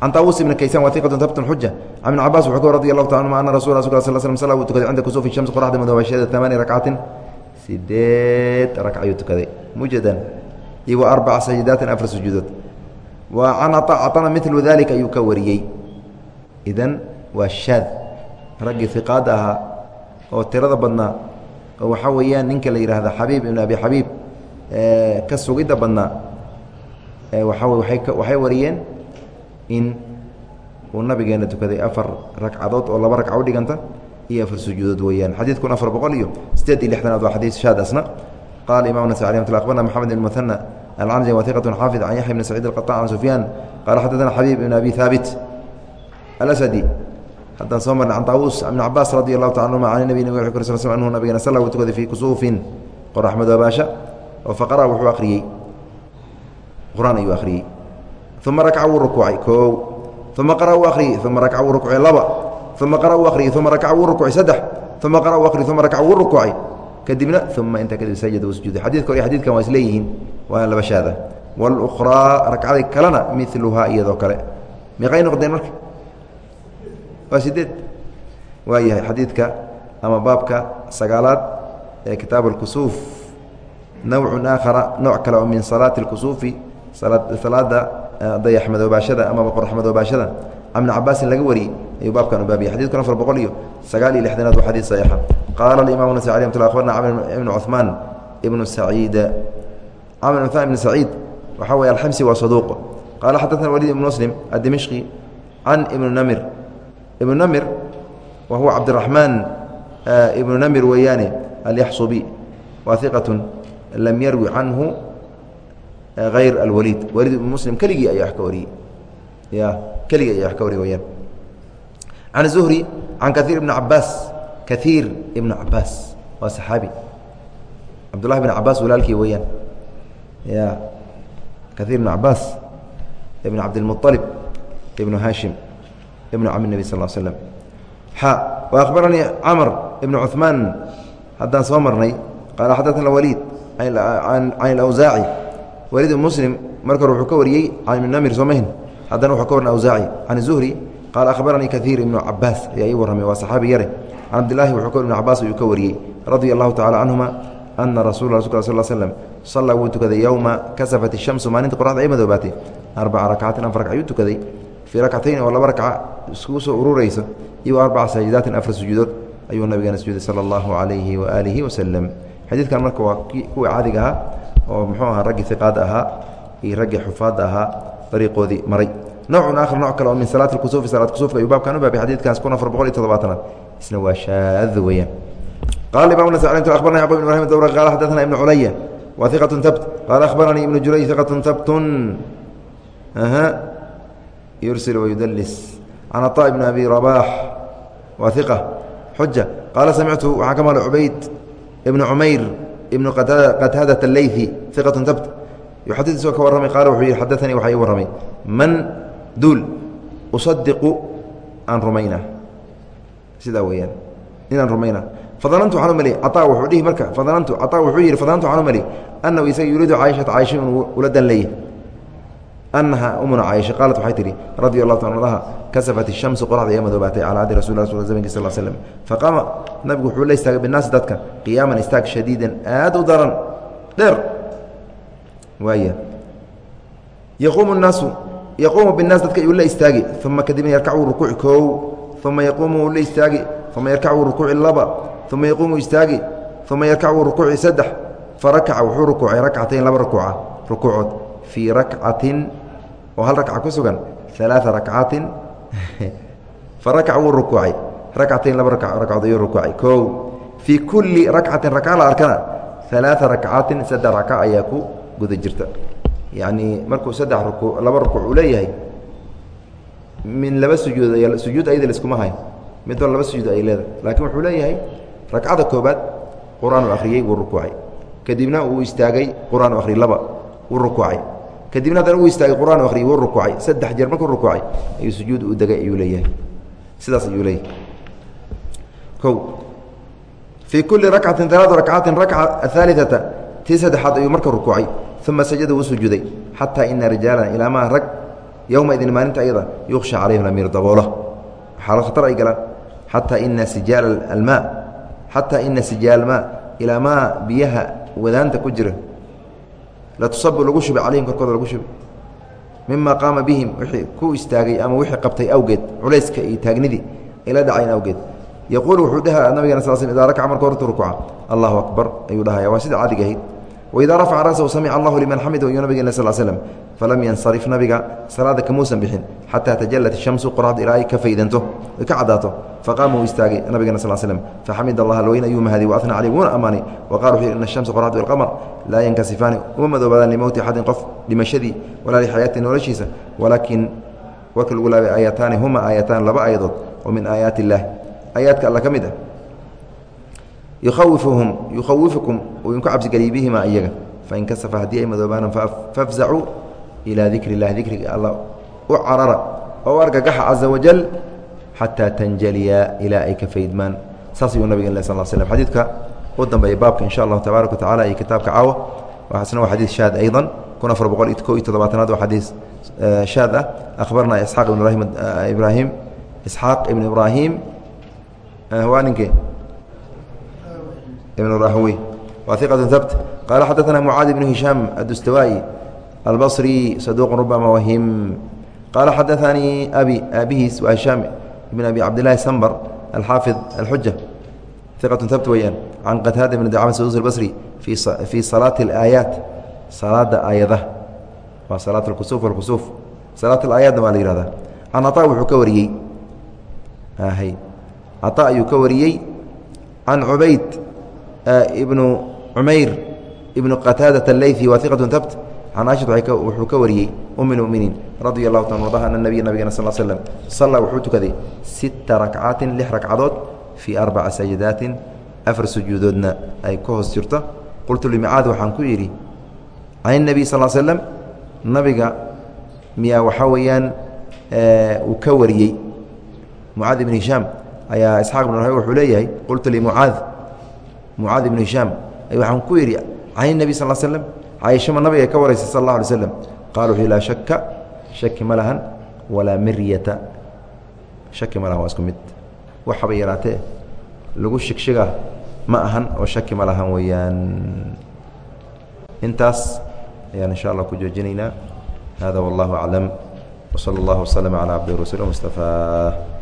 can taawus ibn kaysan wa iqatu habtun xuja can ibn cabaas wuxuu ka radi allahu ta anuma ana rasul rasul sl sl sl uu tukaday cinda kusuufi shams qoraxda madoobasheeda amaani rakcatin sideed ragc ayuu tukaday iyo wa arbaca sajidaatin afar sujuudood. Wa can acana milu dalika ayuu ka wariyey. Idan waa shaad. Raggii iqaada ahaa oo tirada badnaa oo waxaa weeyaan ninka la yidhaahda xabiib ibn abi xabiib ka sugidda badnaa waxaa waxay wariyeen in uu nabigeena tukaday afar ragcadood oo laba ragca u dhiganta iyo afar sujuudood weeyaan. Xadiidkun afar boqol iyo sideed iyo lixdanaad waa xadiis shaad asna qala imam nas alي mt abarna mxamed ibn muhana alcanzi wa iqat xaafid can yaxya bn saciid alqaطan can sufyaan qala xadadana xabiib ibn abi haabit alasadi haddaan soo marnay can taawuus ibn cabaas radi allahu taala anhuma can nabi nabig kor sl sl anhu nabigana sala uu tukaday fii kusuufin qorax madoobaasha oo faqara wuxuu akhriyey qur'aan ayuu akhriyey uma rakca wuu rukuucay koow uma qara uu akhriyey uma rakca wuu rukuucay laba uma qara uu akhriyey uma rakca wuu rukuucay saddex uma qara uu akhriyey uma rakca wuu rukuucay kadibna uma intaa kadib sajada uu sujuuday xadidka hore xadidkan waa isleeyihiin waa laba shaada. Walukhraa ragcada kalena miluhaa iyadoo kale. Meeqay noqdeen marka? Waa sideed waa yahay xadiidka ama baabka sagaalaad ee kitaab اlkusuuf nawcu aakhara nooc kale oo min salaati اlkusuufi salaada dayax madoobaashada amaba qorax madoobaashada can ibni cabaasin laga wariyey ayuu baabkan ubaabiyay xadid kun afar boqol iyo sagaal iyo lixdanaad waa xadii saxiixa. Qaala alimamu nasai alah mtula akhbarna camr ibnu cuثmaan ibnu saciid. Camr ibn cuثmaan saciid waxaa weye alximsi waa saduuq. Qaala xadana waliid ibn muslim adimishqi can ibnu namir. Ibnu namir wa huwa cabdiraxmaan ah, ibnu namir weeyaane alyaxsubi waa lam yarwi canhu ah, hayr alwaliid. Waliid ibn muslim keligii ayaa wax ka wariyey. Ya keligii ayaa can zuhri can kaiir ibni cabaas kaiir ibnu cabaas waa saxaabi cabdullahi bn cabaas walaalkii weeyaan ya kaiir ibn cabaas ibn cabdilmualib ibnu hashim ibnu cami nebi sal slm xa wa akhbaranii camr ibnu cuثmaan haddaan soo marnay qaala xadaana waliid can alawsaaci waliid ibn muslim marka hore wuxuu ka wariyey can ibn namir soomahin haddana wuxuu ka warin awsaaci can zuhri qaala akhbaranii kaiir ibnu cabaas ayaa ii warramay waa saxaabi yare can cabdilahi wuxuu ka ibn cabaas ayuu ka wariyey radia allahu tacala canhuma ana rasul rasulka sal slm sallaa wuu tukaday yowma kasafat ishamsu maalinta qoraxda ay madoobaatay arbaca rakcatin afar ragc ayuu tukaday fii rakcatayn oo laba rakca iskugu soo ururayso iyo arbaca saajidaatin afar sujuudood ayuu nabigeena sujuuday sala allahu calayhi waaalihi wasalam xadiidkan marka waa kuwii caadiga ahaa oo muxuu ahaa raggii iqaada ahaa iyo raggii xufaadda ahaa dariiqoodii maray nowcun akhar nooc kale oo min salaati kusuufi salaad kusuufka ayuu baabkan u baabay xadiidkaas kun afar boqol iyo toddobaatanaad isna waa shaad weeyaan qala imam nasacintu akhbarna yacqub ibn ibrahim dawra qaala xadaثana ibnu culaya wa hiqatun tabt qaala akhbaranii ibnu jurayj hiqatun tabtun aha yursil wayudlis can aطa ibn abi rabaax wa hiqa xuja qaala samictu waxaa ka maqlay cubayd ibnu cumayr ibnu qataadat aleyfi hiqatun tabt yuxadisu ka warramay qaala wuxuu yihi xadaanii waxaa ii warramay man duul usadiqu aan rumayna. Sidaa weeyaan inaan rumayna. Fadanantu waxaan u mali caaa wuxuu dhihi marka fadanantu caaa wuxuu yidhi fadanantu waxaan u annahu isaga yuriidu caaishata caaisha inuu ula dan leeyahy annaha umuna caaisha qaalat waxay tihi radia allahu ta anha kasafat ishamsu qoraxda ayaa madoobaatay calaa cadi rasul rasul zamanki sal slm faqaama nabigu wuxuu la istaagay binaasi dadka qiyaaman istaag shadiidan aad u daran dheer. Waaya yaquumu yaquumu binaas dadka ayuu la istaagi uma kadibna yarkacu rukuuci koow uma yaquumu la istaagi uma yarkacu rukuuci laba uma yaquumu istaagi uma yarkacu rukuuci saddex farakaca wuxuu rukuucay rakcatayn laba rukuuca rukuucood fii rakcatin oo hal rakca ku sugan alaaa rakcaatin farakaca wuu rukuucay rakcatayn laba rakcood ayuu rukuucay kow fii kulli rakcatin rakca la arkana alaaa rakcaatin saddex rakca ayaa ku guda jirta yacnii markuu saddex ruku laba rukuuc uu leeyahay min laba sujuud sujuud ayada laiskuma hayo mid wal laba sujuud ay leedahay. Laakiin wuxuu leeyahay ragcada koobaad qur'aan u akhriyey wuu rukuucay. Kadibna uu istaagay qur'aan u akhriyey laba wuu rukuucay. Kadibna haddana uu istaagay qur'aan u akhriyey wuu rukuucay. Saddex jeer markuu rukuucay ayuu sujuud u degay ayuu leeyahay. Sidaas ayuu leeyahay. O fii kulli rakcatin alaadu rakcatin rakca ahaaliata tii saddexaad ayuu marka rukuucay uma sajada wuu sujuuday xataa ina rijaalan ilaa maa rag yowma idin maalinta ayada yuksha calayhim lamiir daboola xaalad khatar ay galaan xataa ina sijaal almaa xataa ina sijaal maa ilaa maa biyaha wadaanta ku jira latusabu lagu shubay calayhim korkooda lagu shubay mima qaama bihim wixii ku istaagay ama wixii qabtay awgeed culayska iyo taagnidii ay la dhacayn awgeed yaquulu wuxuu dhaha nabigana sal sl ida rakaca marka horta rukuuca allahu akbar ayuu dhahaya waa sida caadiga ahayd waidaa rafaca rasahu samica allahu liman xamida ayuu nabigeen sal slm falam yansarif nabiga salaada kamuusan bixin xataa tajalat shamsu qoraxda ilaa ay ka faydanto ay ka cadaato faqaama uu istaagay nabigena sal slm faxamid allah alweyn ayuu mahadiy waana caleyh wuuna ammaanay waqala wuxuu yhi ina shamsa qoraxdu ilqamar laa yankasifaani uma madoobaadaan limowti axadin qof dhimashadii walaa lixayaati noloshiisa walaakin warka lagu laabay aayataani huma aayataan laba aayadood oo min aayaati illaah aayaadka alla ka mid ah yuawifuhum yukhawifukum uu idinku cabsigeliy bihima iyaga fain kasafa haddii ay madoobaana fafzacuu ilaa dikri اllahi dikriga alla u carara oo argagaxa caza wajal xataa tanjaliya ilaa ay ka faydmaan saas ayuu nabig sal slm xadiidka u dambeeya baabka insha allahu tabaaraka watacala iyo kitaabka caawa waxaasna waa xadiid shaad ayضa kun afar boqol ko iyo toddobaatanaad waa xadiis shaad ah akhbarna isxaaq ibn ibrahim isxaaq ibn ibrahim waa ninkee ibn rahwey wa iqatu habt qaala xadana mucaadi bnu hishaam adustawaayi albasri saduuq rubama wahim qaala xadaanii abi aabihiis waa hishaam ibn abi cabdilaahi sambar alxaafid alxuja iqatu habt weyaan can qataada bn dacama sadus albasri fii salaati alaayaat salaada aayadaha waa salaat alkusuuf walkusuuf salaat alaayaatna waa la yihahdaa can caaa wuxuu ka wariyey caaa ayuu ka wariyey can cubayd ibnu cumayr ibnu qataadat aleyثi waaiqatu tabt can caiha wuxuu ka wariyey um muminiin radi alahu ta wadaha ana nabiya nabigena sal slm sala wuxuu tukaday sita rakcaati lix ragcadood fii arbaca sajadaati afar sujuudoodna ay ka hoos jirto qultu limicaad waxaan ku idhi can nabiy sal slm nabiga miyaa waxaa weeyaan uu ka wariyey mucaad ibn hishaam ayaa isxaq bn rahi wuxuu leeyahay qultu limucaad mucaad ibnu hishaam waxaan ku yidhi can nebi sal slem caaishama nabiga ka waraysa sal alla alay slem qaala wuxuu laa shaka shaki ma lahan walaa miryata. Shaki ma lahan waa isku mid. Waxaba yaraatee lagu shigshiga ma ahan oo shaki ma lahan weeyaan. Intaas ayaan insha allah ku joojinaynaa. Hada wallahu aclam. Wsala allahu waslama calaa cabdi rasuul mustafa.